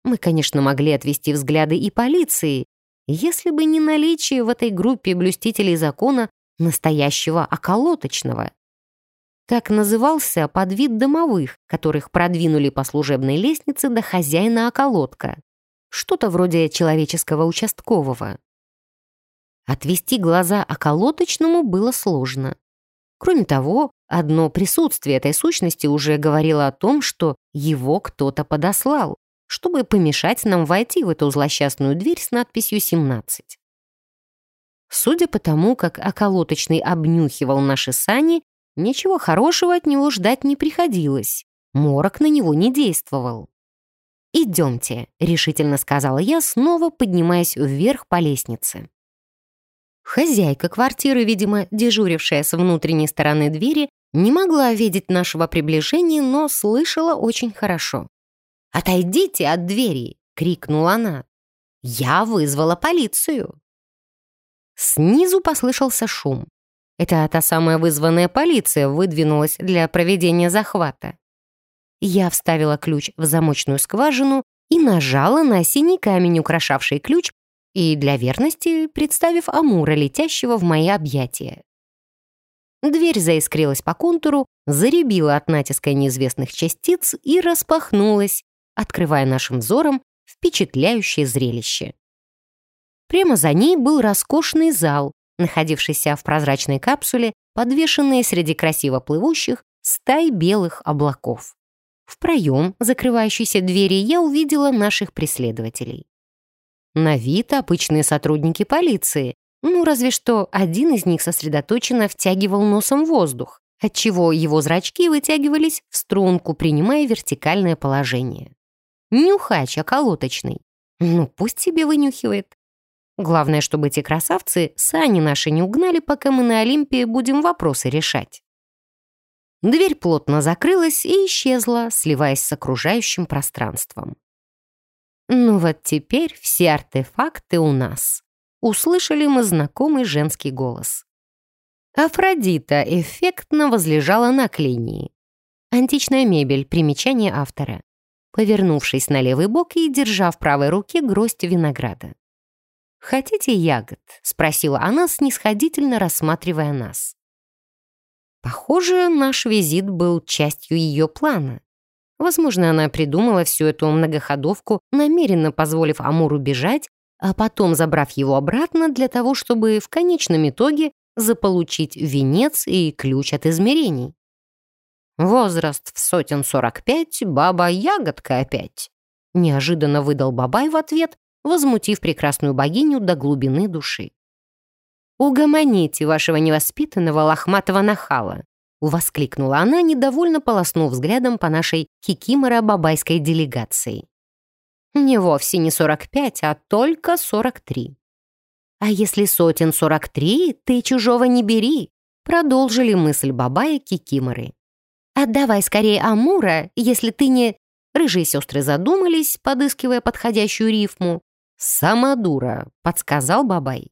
Мы, конечно, могли отвести взгляды и полиции, если бы не наличие в этой группе блюстителей закона настоящего околоточного. Так назывался подвид домовых, которых продвинули по служебной лестнице до хозяина околотка. Что-то вроде человеческого участкового. Отвести глаза околоточному было сложно. Кроме того, одно присутствие этой сущности уже говорило о том, что его кто-то подослал, чтобы помешать нам войти в эту злосчастную дверь с надписью «17». Судя по тому, как околоточный обнюхивал наши сани, Ничего хорошего от него ждать не приходилось. Морок на него не действовал. «Идемте», — решительно сказала я, снова поднимаясь вверх по лестнице. Хозяйка квартиры, видимо, дежурившая с внутренней стороны двери, не могла видеть нашего приближения, но слышала очень хорошо. «Отойдите от двери!» — крикнула она. «Я вызвала полицию!» Снизу послышался шум. Это та самая вызванная полиция выдвинулась для проведения захвата. Я вставила ключ в замочную скважину и нажала на синий камень, украшавший ключ, и для верности представив Амура, летящего в мои объятия. Дверь заискрилась по контуру, заребила от натиска неизвестных частиц и распахнулась, открывая нашим взором впечатляющее зрелище. Прямо за ней был роскошный зал, находившийся в прозрачной капсуле, подвешенные среди красиво плывущих стай белых облаков. В проем закрывающейся двери я увидела наших преследователей. На вид обычные сотрудники полиции, ну разве что один из них сосредоточенно втягивал носом воздух, отчего его зрачки вытягивались в струнку, принимая вертикальное положение. Нюхач околоточный. Ну, пусть себе вынюхивает. Главное, чтобы эти красавцы сани наши не угнали, пока мы на Олимпии будем вопросы решать. Дверь плотно закрылась и исчезла, сливаясь с окружающим пространством. Ну вот теперь все артефакты у нас. Услышали мы знакомый женский голос. Афродита эффектно возлежала на клении. Античная мебель, примечание автора. Повернувшись на левый бок и держа в правой руке гроздь винограда. «Хотите ягод?» — спросила она, снисходительно рассматривая нас. Похоже, наш визит был частью ее плана. Возможно, она придумала всю эту многоходовку, намеренно позволив Амуру бежать, а потом забрав его обратно для того, чтобы в конечном итоге заполучить венец и ключ от измерений. «Возраст в сотен сорок пять, баба-ягодка опять», неожиданно выдал Бабай в ответ, возмутив прекрасную богиню до глубины души. «Угомоните вашего невоспитанного лохматого нахала!» — воскликнула она, недовольно полоснув взглядом по нашей кикимора-бабайской делегации. «Не вовсе не сорок пять, а только сорок три». «А если сотен сорок три, ты чужого не бери», — продолжили мысль Бабая Кикиморы. «Отдавай скорее Амура, если ты не...» Рыжие сестры задумались, подыскивая подходящую рифму, «Сама дура», — подсказал Бабай.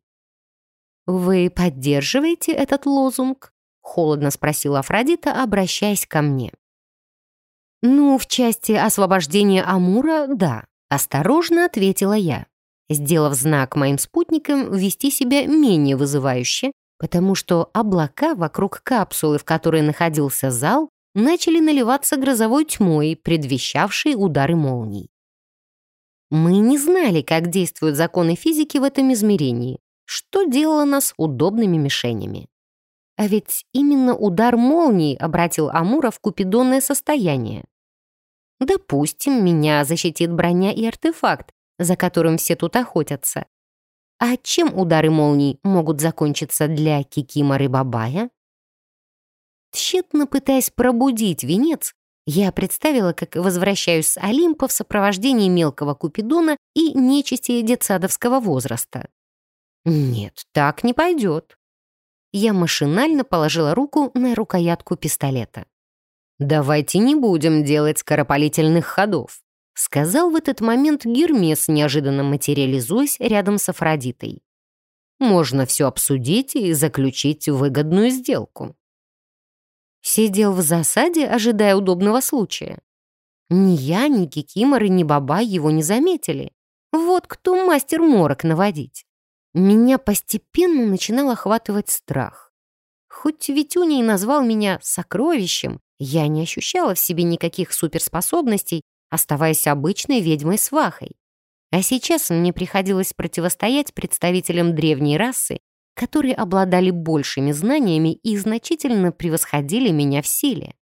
«Вы поддерживаете этот лозунг?» — холодно спросила Афродита, обращаясь ко мне. «Ну, в части освобождения Амура, да», — осторожно ответила я, сделав знак моим спутникам вести себя менее вызывающе, потому что облака вокруг капсулы, в которой находился зал, начали наливаться грозовой тьмой, предвещавшей удары молний. Мы не знали, как действуют законы физики в этом измерении, что делало нас удобными мишенями. А ведь именно удар молнии обратил Амура в купидонное состояние. Допустим, меня защитит броня и артефакт, за которым все тут охотятся. А чем удары молний могут закончиться для Кикиморы Бабая? Тщетно пытаясь пробудить венец, я представила, как возвращаюсь с Олимпа в сопровождении мелкого Купидона и нечисти детсадовского возраста. Нет, так не пойдет. я машинально положила руку на рукоятку пистолета. «Давайте не будем делать скоропалительных ходов», сказал в этот момент Гермес, неожиданно материализуясь рядом с Афродитой. «Можно все обсудить и заключить выгодную сделку». Сидел в засаде, ожидая удобного случая. Ни я, ни Кикимор и ни Бабай его не заметили. Вот кто мастер морок наводить. Меня постепенно начинал охватывать страх. Хоть Витюня и назвал меня сокровищем, я не ощущала в себе никаких суперспособностей, оставаясь обычной ведьмой-свахой. А сейчас мне приходилось противостоять представителям древней расы, которые обладали большими знаниями и значительно превосходили меня в силе.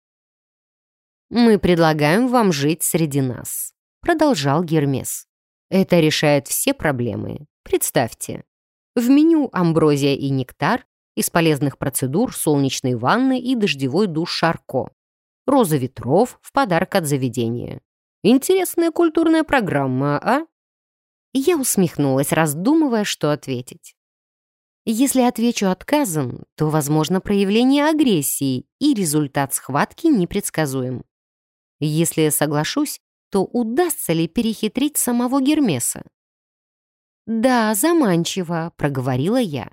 «Мы предлагаем вам жить среди нас», — продолжал Гермес. «Это решает все проблемы. Представьте. В меню амброзия и нектар, из полезных процедур солнечной ванны и дождевой душ Шарко. Роза ветров в подарок от заведения. Интересная культурная программа, а? Я усмехнулась, раздумывая, что ответить. Если отвечу отказом, то возможно проявление агрессии, и результат схватки непредсказуем. Если соглашусь, то удастся ли перехитрить самого Гермеса? «Да, заманчиво», — проговорила я.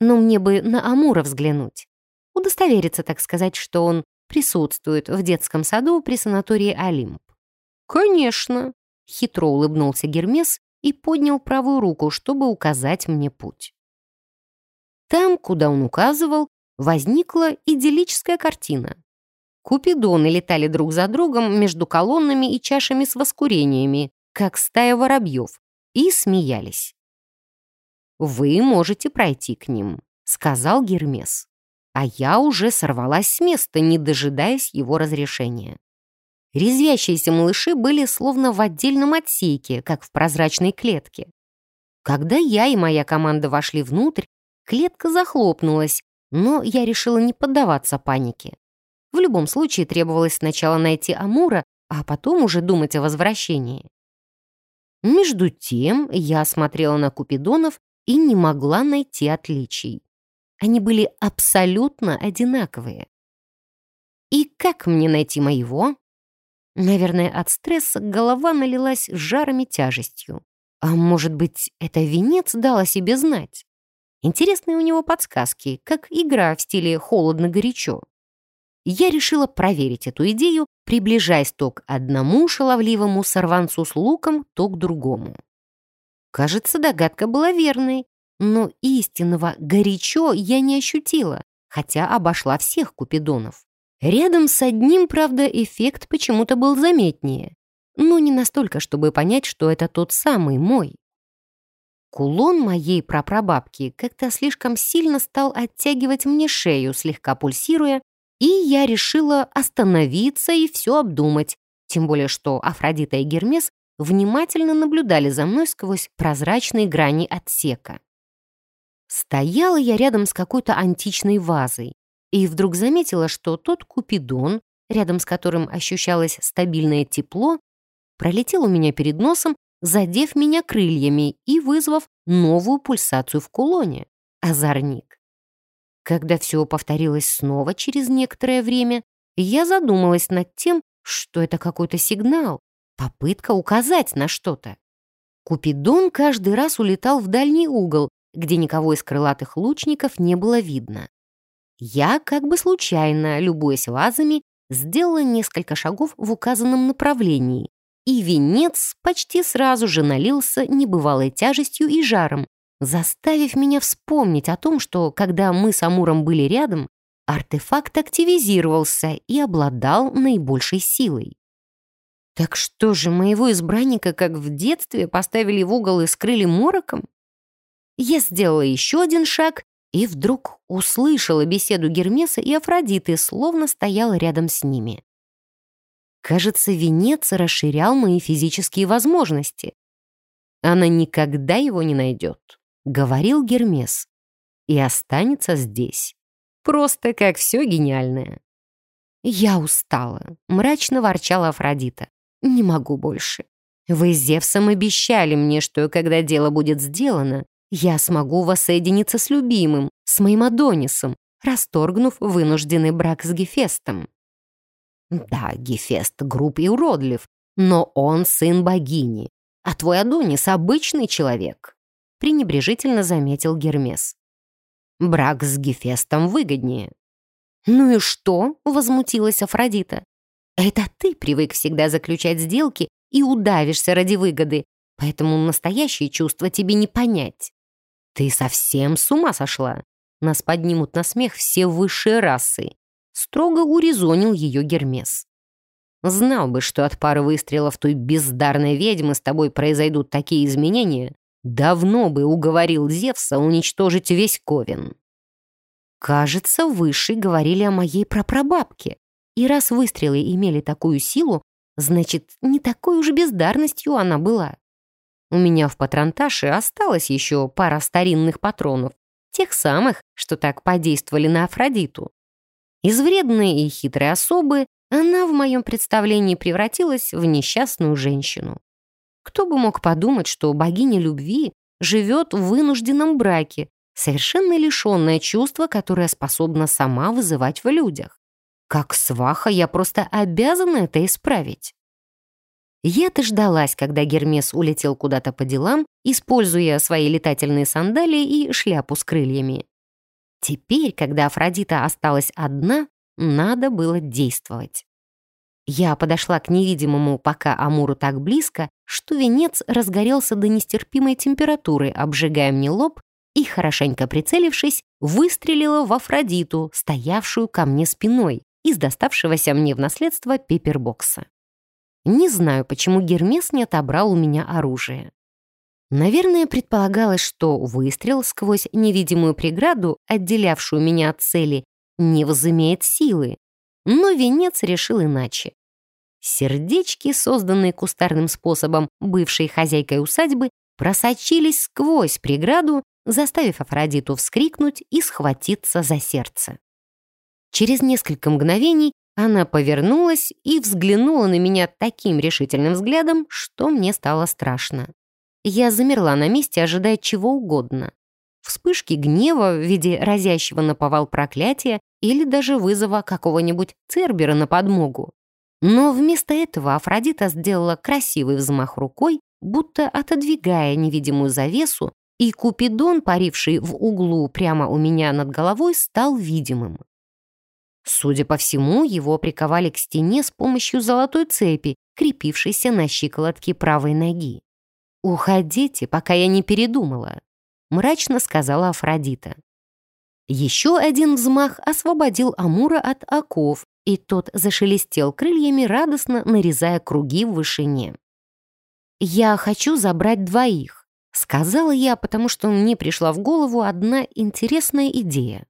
«Но мне бы на Амура взглянуть. Удостовериться, так сказать, что он присутствует в детском саду при санатории Олимп. «Конечно!» — хитро улыбнулся Гермес и поднял правую руку, чтобы указать мне путь. Там, куда он указывал, возникла идиллическая картина. Купидоны летали друг за другом между колоннами и чашами с воскурениями, как стая воробьев, и смеялись. «Вы можете пройти к ним», — сказал Гермес а я уже сорвалась с места, не дожидаясь его разрешения. Резвящиеся малыши были словно в отдельном отсеке, как в прозрачной клетке. Когда я и моя команда вошли внутрь, клетка захлопнулась, но я решила не поддаваться панике. В любом случае требовалось сначала найти Амура, а потом уже думать о возвращении. Между тем я смотрела на Купидонов и не могла найти отличий. Они были абсолютно одинаковые. И как мне найти моего? Наверное, от стресса голова налилась жаром и тяжестью. А может быть, это венец дал себе знать? Интересные у него подсказки, как игра в стиле «холодно-горячо». Я решила проверить эту идею, приближаясь то к одному шаловливому сорванцу с луком, то к другому. Кажется, догадка была верной, но истинного «горячо» я не ощутила, хотя обошла всех купидонов. Рядом с одним, правда, эффект почему-то был заметнее. Но не настолько, чтобы понять, что это тот самый мой. Кулон моей прапрабабки как-то слишком сильно стал оттягивать мне шею, слегка пульсируя, и я решила остановиться и все обдумать, тем более что Афродита и Гермес внимательно наблюдали за мной сквозь прозрачные грани отсека. Стояла я рядом с какой-то античной вазой и вдруг заметила, что тот купидон, рядом с которым ощущалось стабильное тепло, пролетел у меня перед носом, задев меня крыльями и вызвав новую пульсацию в кулоне. Озорник. Когда все повторилось снова через некоторое время, я задумалась над тем, что это какой-то сигнал, попытка указать на что-то. Купидон каждый раз улетал в дальний угол, где никого из крылатых лучников не было видно. Я, как бы случайно, любуясь вазами, сделала несколько шагов в указанном направлении, и венец почти сразу же налился небывалой тяжестью и жаром, заставив меня вспомнить о том, что, когда мы с Амуром были рядом, артефакт активизировался и обладал наибольшей силой. Так что же, моего избранника, как в детстве, поставили в угол и скрыли мороком? Я сделала еще один шаг и вдруг услышала беседу Гермеса и Афродиты, словно стояла рядом с ними. Кажется, венец расширял мои физические возможности. Она никогда его не найдет, говорил Гермес, и останется здесь. Просто как все гениальное. Я устала, мрачно ворчала Афродита. Не могу больше. Вы с Зевсом обещали мне, что когда дело будет сделано, Я смогу воссоединиться с любимым, с моим Адонисом, расторгнув вынужденный брак с Гефестом. Да, Гефест груб и уродлив, но он сын богини, а твой Адонис — обычный человек», — пренебрежительно заметил Гермес. «Брак с Гефестом выгоднее». «Ну и что?» — возмутилась Афродита. «Это ты привык всегда заключать сделки и удавишься ради выгоды, поэтому настоящие чувства тебе не понять». «Ты совсем с ума сошла? Нас поднимут на смех все высшие расы», — строго урезонил ее Гермес. Знал бы, что от пары выстрелов той бездарной ведьмы с тобой произойдут такие изменения, давно бы уговорил Зевса уничтожить весь Ковен. Кажется, высшие говорили о моей прапрабабке. И раз выстрелы имели такую силу, значит, не такой уж бездарностью она была. У меня в патронташе осталось еще пара старинных патронов, тех самых, что так подействовали на Афродиту. Из вредной и хитрой особы она в моем представлении превратилась в несчастную женщину. Кто бы мог подумать, что богиня любви живет в вынужденном браке, совершенно лишенное чувства, которое способна сама вызывать в людях. Как сваха я просто обязана это исправить. Я дождалась, когда Гермес улетел куда-то по делам, используя свои летательные сандалии и шляпу с крыльями. Теперь, когда Афродита осталась одна, надо было действовать. Я подошла к невидимому пока Амуру так близко, что венец разгорелся до нестерпимой температуры, обжигая мне лоб, и, хорошенько прицелившись, выстрелила в Афродиту, стоявшую ко мне спиной, из доставшегося мне в наследство пепербокса. Не знаю, почему Гермес не отобрал у меня оружие. Наверное, предполагалось, что выстрел сквозь невидимую преграду, отделявшую меня от цели, не возымеет силы. Но венец решил иначе. Сердечки, созданные кустарным способом бывшей хозяйкой усадьбы, просочились сквозь преграду, заставив Афродиту вскрикнуть и схватиться за сердце. Через несколько мгновений она повернулась и взглянула на меня таким решительным взглядом, что мне стало страшно. Я замерла на месте, ожидая чего угодно вспышки гнева в виде разящего наповал проклятия или даже вызова какого-нибудь Цербера на подмогу. Но вместо этого Афродита сделала красивый взмах рукой, будто отодвигая невидимую завесу, и Купидон, паривший в углу прямо у меня над головой, стал видимым. Судя по всему, его приковали к стене с помощью золотой цепи, крепившейся на щиколотке правой ноги. «Уходите, пока я не передумала», мрачно сказала Афродита. Еще один взмах освободил Амура от оков, и тот зашелестел крыльями, радостно нарезая круги в вышине. «Я хочу забрать двоих», — сказала я, потому что мне пришла в голову одна интересная идея.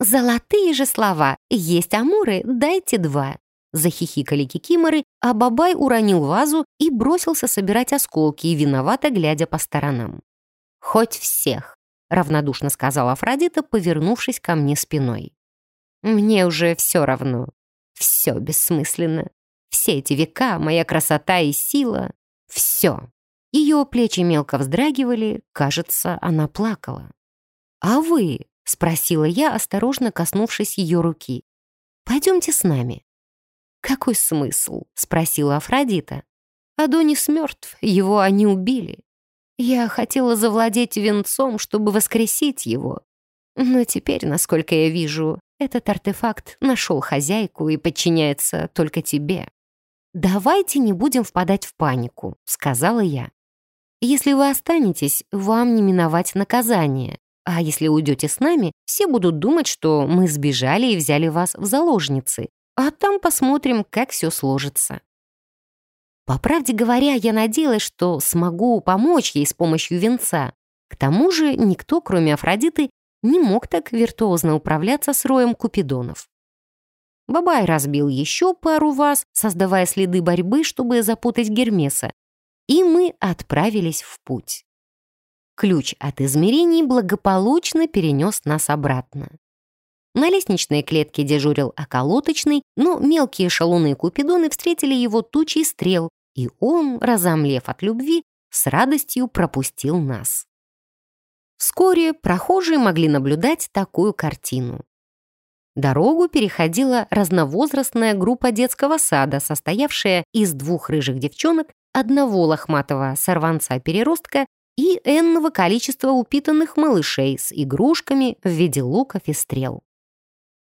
«Золотые же слова! Есть амуры, дайте два!» Захихикали кикиморы, а Бабай уронил вазу и бросился собирать осколки, виновато глядя по сторонам. «Хоть всех», — равнодушно сказала Афродита, повернувшись ко мне спиной. «Мне уже все равно. Все бессмысленно. Все эти века, моя красота и сила — все». Ее плечи мелко вздрагивали, кажется, она плакала. «А вы?» — спросила я, осторожно коснувшись ее руки. «Пойдемте с нами». «Какой смысл?» — спросила Афродита. «Адонис мертв, его они убили. Я хотела завладеть венцом, чтобы воскресить его. Но теперь, насколько я вижу, этот артефакт нашел хозяйку и подчиняется только тебе. «Давайте не будем впадать в панику», — сказала я. «Если вы останетесь, вам не миновать наказание. А если уйдете с нами, все будут думать, что мы сбежали и взяли вас в заложницы. А там посмотрим, как все сложится». По правде говоря, я надеялась, что смогу помочь ей с помощью венца. К тому же никто, кроме Афродиты, не мог так виртуозно управляться с роем купидонов. Бабай разбил еще пару ваз, создавая следы борьбы, чтобы запутать Гермеса, и мы отправились в путь. Ключ от измерений благополучно перенес нас обратно. На лестничной клетке дежурил околоточный, но мелкие шалуны Купидоны встретили его тучей стрел, и он, разомлев от любви, с радостью пропустил нас. Вскоре прохожие могли наблюдать такую картину. Дорогу переходила разновозрастная группа детского сада, состоявшая из двух рыжих девчонок, одного лохматого сорванца-переростка и энного количества упитанных малышей с игрушками в виде луков и стрел.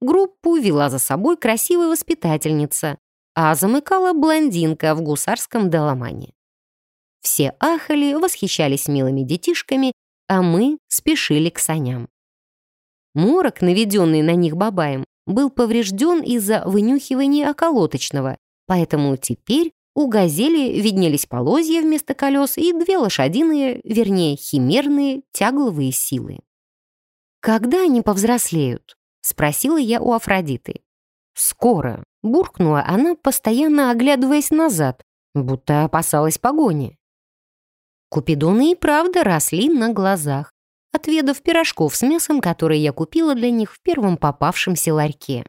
Группу вела за собой красивая воспитательница, а замыкала блондинка в гусарском доломане. Все ахали, восхищались милыми детишками, а мы спешили к саням. Морок, наведенный на них бабаем, был поврежден из-за вынюхивания околоточного, поэтому теперь у газели виднелись полозья вместо колес и две лошадиные, вернее, химерные тягловые силы. «Когда они повзрослеют?» — спросила я у Афродиты. «Скоро», — буркнула она, постоянно оглядываясь назад, будто опасалась погони. Купидоны и правда росли на глазах, отведав пирожков с мясом, которые я купила для них в первом попавшемся ларьке.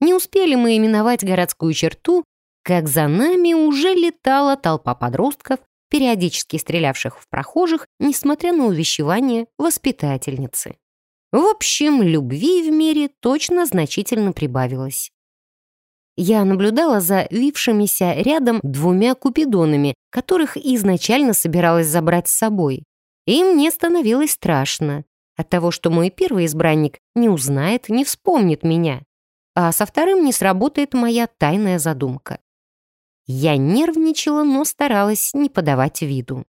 Не успели мы именовать городскую черту, как за нами уже летала толпа подростков, периодически стрелявших в прохожих, несмотря на увещевание воспитательницы. В общем, любви в мире точно значительно прибавилось. Я наблюдала за вившимися рядом двумя купидонами, которых изначально собиралась забрать с собой. И мне становилось страшно от того, что мой первый избранник не узнает, не вспомнит меня, а со вторым не сработает моя тайная задумка. Я нервничала, но старалась не подавать виду.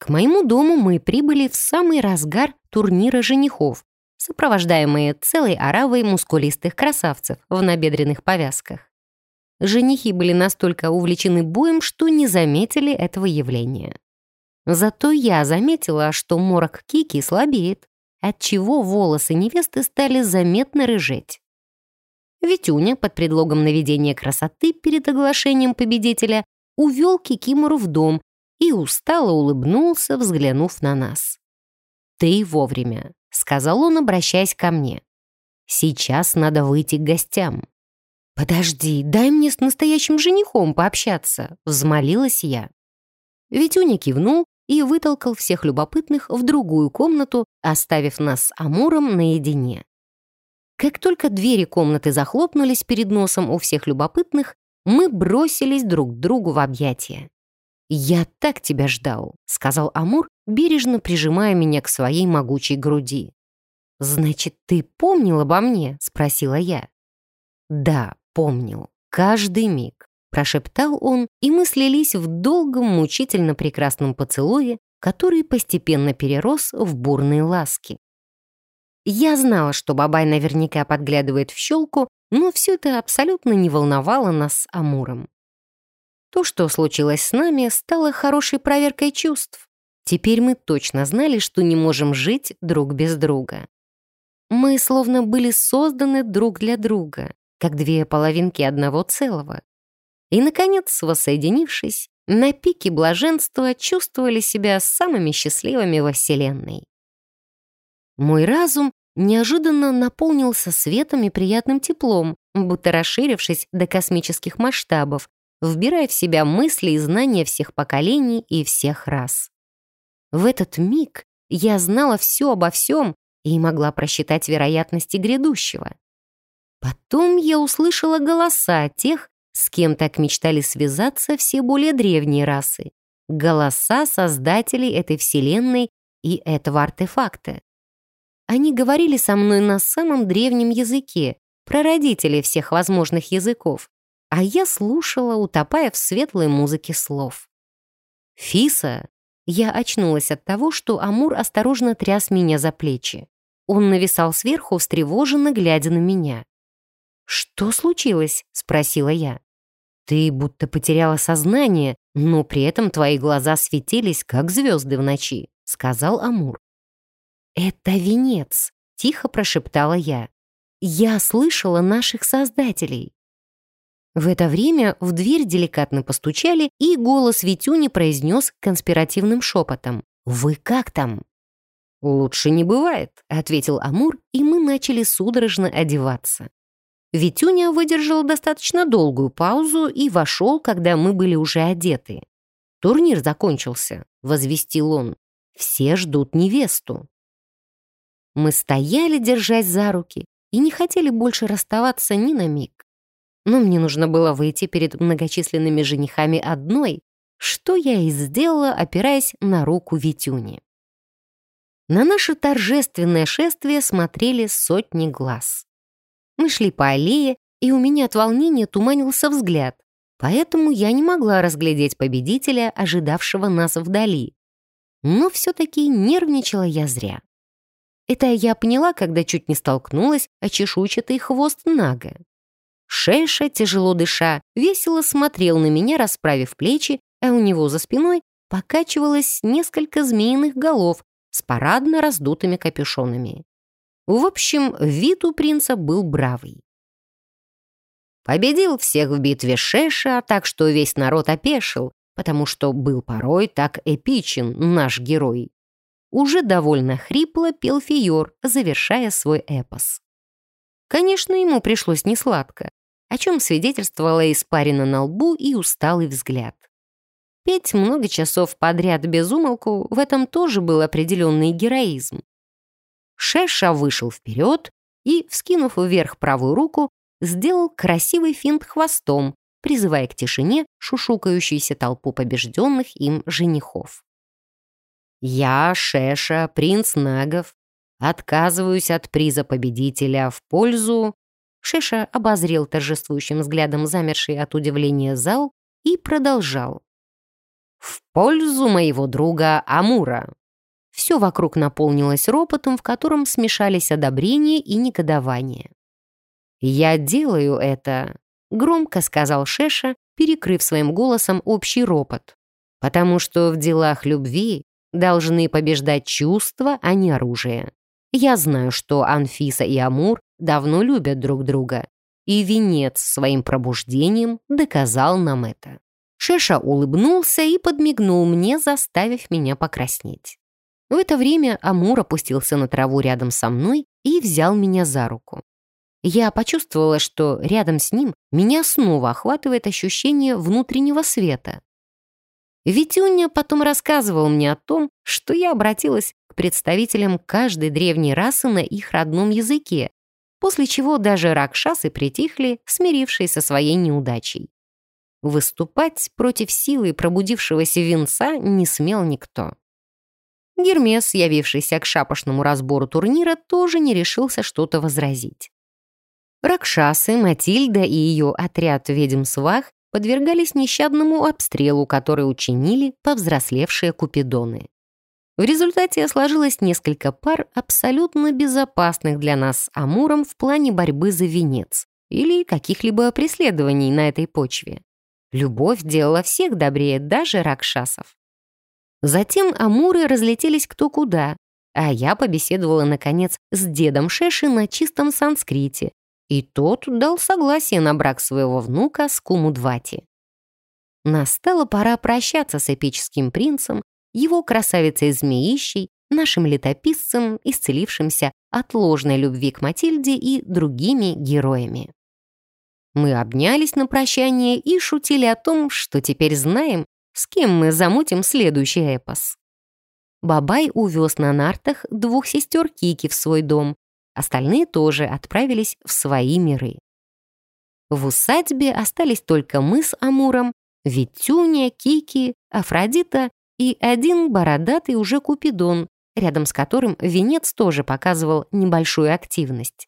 К моему дому мы прибыли в самый разгар турнира женихов, сопровождаемые целой оравой мускулистых красавцев в набедренных повязках. Женихи были настолько увлечены боем, что не заметили этого явления. Зато я заметила, что морок Кики слабеет, отчего волосы невесты стали заметно рыжеть. Витюня под предлогом наведения красоты перед оглашением победителя увел Кикимору в дом и устало улыбнулся, взглянув на нас. «Ты вовремя сказал он, обращаясь ко мне. «Сейчас надо выйти к гостям». «Подожди, дай мне с настоящим женихом пообщаться», — взмолилась я. Витюня кивнул и вытолкал всех любопытных в другую комнату, оставив нас с Амуром наедине. Как только двери комнаты захлопнулись перед носом у всех любопытных, мы бросились друг к другу в объятия. «Я так тебя ждал», — сказал Амур, бережно прижимая меня к своей могучей груди. «Значит, ты помнил обо мне?» — спросила я. «Да, помнил. Каждый миг», — прошептал он, и мы слились в долгом, мучительно прекрасном поцелуе, который постепенно перерос в бурные ласки. Я знала, что Бабай наверняка подглядывает в щелку, но все это абсолютно не волновало нас с Амуром. То, что случилось с нами, стало хорошей проверкой чувств. Теперь мы точно знали, что не можем жить друг без друга. Мы словно были созданы друг для друга, как две половинки одного целого. И, наконец, воссоединившись, на пике блаженства чувствовали себя самыми счастливыми во Вселенной. Мой разум неожиданно наполнился светом и приятным теплом, будто расширившись до космических масштабов, вбирая в себя мысли и знания всех поколений и всех рас. В этот миг я знала все обо всем и могла просчитать вероятности грядущего. Потом я услышала голоса тех, с кем так мечтали связаться все более древние расы. Голоса создателей этой вселенной и этого артефакта. Они говорили со мной на самом древнем языке, прародители всех возможных языков, а я слушала, утопая в светлой музыке слов. «Фиса!» Я очнулась от того, что Амур осторожно тряс меня за плечи. Он нависал сверху, встревоженно глядя на меня. «Что случилось?» — спросила я. «Ты будто потеряла сознание, но при этом твои глаза светились, как звезды в ночи», — сказал Амур. «Это венец», — тихо прошептала я. «Я слышала наших создателей». В это время в дверь деликатно постучали, и голос Витюни произнес конспиративным шепотом. «Вы как там?» «Лучше не бывает», — ответил Амур, и мы начали судорожно одеваться. Витюня выдержал достаточно долгую паузу и вошел, когда мы были уже одеты. «Турнир закончился», — возвестил он. все ждут невесту. Мы стояли, держась за руки, и не хотели больше расставаться ни на миг. Но мне нужно было выйти перед многочисленными женихами одной, что я и сделала, опираясь на руку Витюни. На наше торжественное шествие смотрели сотни глаз. Мы шли по аллее, и у меня от волнения туманился взгляд, поэтому я не могла разглядеть победителя, ожидавшего нас вдали. Но все-таки нервничала я зря. Это я поняла, когда чуть не столкнулась о чешуйчатый хвост Нага. Шеша, тяжело дыша, весело смотрел на меня, расправив плечи, а у него за спиной покачивалось несколько змеиных голов с парадно раздутыми капюшонами. В общем, вид у принца был бравый. Победил всех в битве Шеша, так что весь народ опешил, потому что был порой так эпичен наш герой. Уже довольно хрипло пел Фиор, завершая свой эпос. Конечно, ему пришлось несладко, о чем свидетельствовала испарина на лбу и усталый взгляд. Петь много часов подряд без умолку в этом тоже был определенный героизм. Шеша вышел вперед и, вскинув вверх правую руку, сделал красивый финт хвостом, призывая к тишине шушукающуюся толпу побежденных им женихов. «Я, Шеша, принц Нагов, отказываюсь от приза победителя в пользу...» Шеша обозрел торжествующим взглядом замерший от удивления зал и продолжал. «В пользу моего друга Амура». Все вокруг наполнилось ропотом, в котором смешались одобрение и негодование. «Я делаю это», — громко сказал Шеша, перекрыв своим голосом общий ропот. «Потому что в делах любви должны побеждать чувства, а не оружие. Я знаю, что Анфиса и Амур давно любят друг друга, и венец своим пробуждением доказал нам это». Шеша улыбнулся и подмигнул мне, заставив меня покраснеть. В это время Амур опустился на траву рядом со мной и взял меня за руку. Я почувствовала, что рядом с ним меня снова охватывает ощущение внутреннего света. Витюня потом рассказывал мне о том, что я обратилась к представителям каждой древней расы на их родном языке, после чего даже ракшасы притихли, смирившись со своей неудачей. Выступать против силы пробудившегося венца не смел никто. Гермес, явившийся к шапошному разбору турнира, тоже не решился что-то возразить. Ракшасы, Матильда и ее отряд ведьм-свах подвергались нещадному обстрелу, который учинили повзрослевшие купидоны. В результате сложилось несколько пар абсолютно безопасных для нас Амуром в плане борьбы за венец или каких-либо преследований на этой почве. Любовь делала всех добрее, даже ракшасов. Затем Амуры разлетелись кто куда, а я побеседовала, наконец, с дедом Шеши на чистом санскрите, и тот дал согласие на брак своего внука с Кумудвати. Настала пора прощаться с эпическим принцем, его красавицей-змеищей, нашим летописцем, исцелившимся от ложной любви к Матильде и другими героями. Мы обнялись на прощание и шутили о том, что теперь знаем, с кем мы замутим следующий эпос. Бабай увез на нартах двух сестер Кики в свой дом, Остальные тоже отправились в свои миры. В усадьбе остались только мы с Амуром, Витюня, Кики, Афродита и один бородатый уже Купидон, рядом с которым венец тоже показывал небольшую активность.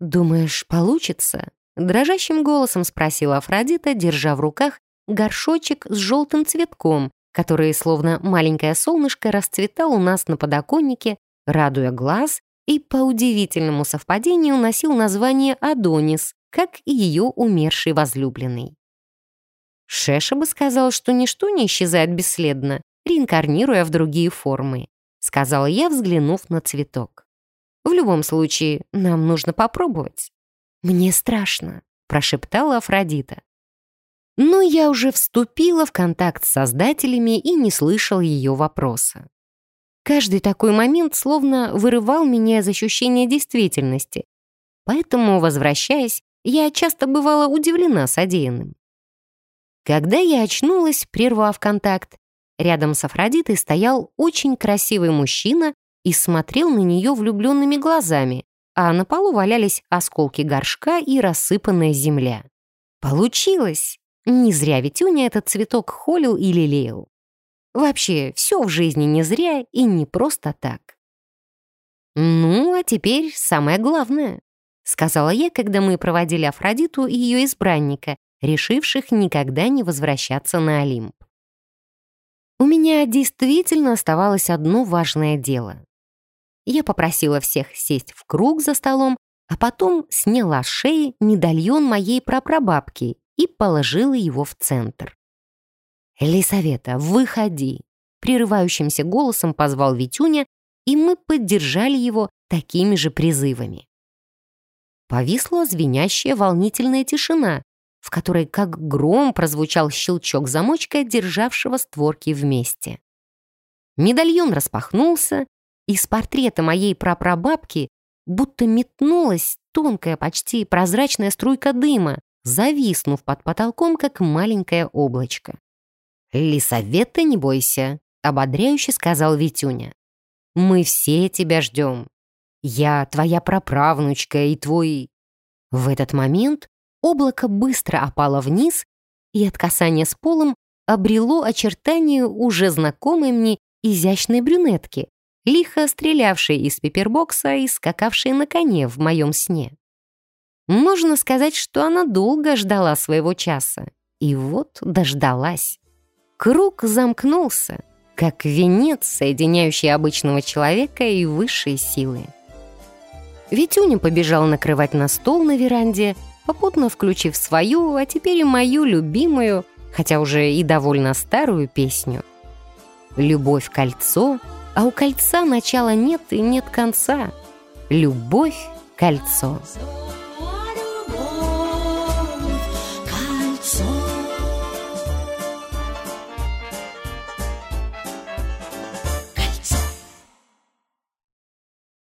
«Думаешь, получится?» — дрожащим голосом спросила Афродита, держа в руках горшочек с желтым цветком, который, словно маленькое солнышко, расцветал у нас на подоконнике, радуя глаз и по удивительному совпадению носил название Адонис, как и ее умерший возлюбленный. Шеша бы сказал, что ничто не исчезает бесследно, реинкарнируя в другие формы, сказала я, взглянув на цветок. В любом случае, нам нужно попробовать. Мне страшно, прошептала Афродита. Но я уже вступила в контакт с создателями и не слышал ее вопроса. Каждый такой момент словно вырывал меня из ощущения действительности. Поэтому, возвращаясь, я часто бывала удивлена содеянным. Когда я очнулась, прервав контакт, Рядом с Афродитой стоял очень красивый мужчина и смотрел на нее влюбленными глазами, а на полу валялись осколки горшка и рассыпанная земля. Получилось! Не зря Витюня этот цветок холил и лелеял. Вообще, все в жизни не зря и не просто так. «Ну, а теперь самое главное», — сказала я, когда мы проводили Афродиту и ее избранника, решивших никогда не возвращаться на Олимп. У меня действительно оставалось одно важное дело. Я попросила всех сесть в круг за столом, а потом сняла с шеи медальон моей прапрабабки и положила его в центр. «Лисавета, выходи!» Прерывающимся голосом позвал Витюня, и мы поддержали его такими же призывами. Повисла звенящая волнительная тишина, в которой как гром прозвучал щелчок замочка, державшего створки вместе. Медальон распахнулся, и с портрета моей прапрабабки будто метнулась тонкая, почти прозрачная струйка дыма, зависнув под потолком, как маленькое облачко. «Лисавета, не бойся», — ободряюще сказал Витюня. Мы все тебя ждем. Я твоя праправнучка и твой...» В этот момент облако быстро опало вниз и от касания с полом обрело очертания уже знакомой мне изящной брюнетки, лихо стрелявшей из пипербокса и скакавшей на коне в моем сне. Можно сказать, что она долго ждала своего часа. И вот дождалась. Круг замкнулся как венец, соединяющий обычного человека и высшие силы. Витюня побежал накрывать на стол на веранде, попутно включив свою, а теперь и мою любимую, хотя уже и довольно старую песню. «Любовь — кольцо, а у кольца начала нет и нет конца. Любовь — кольцо».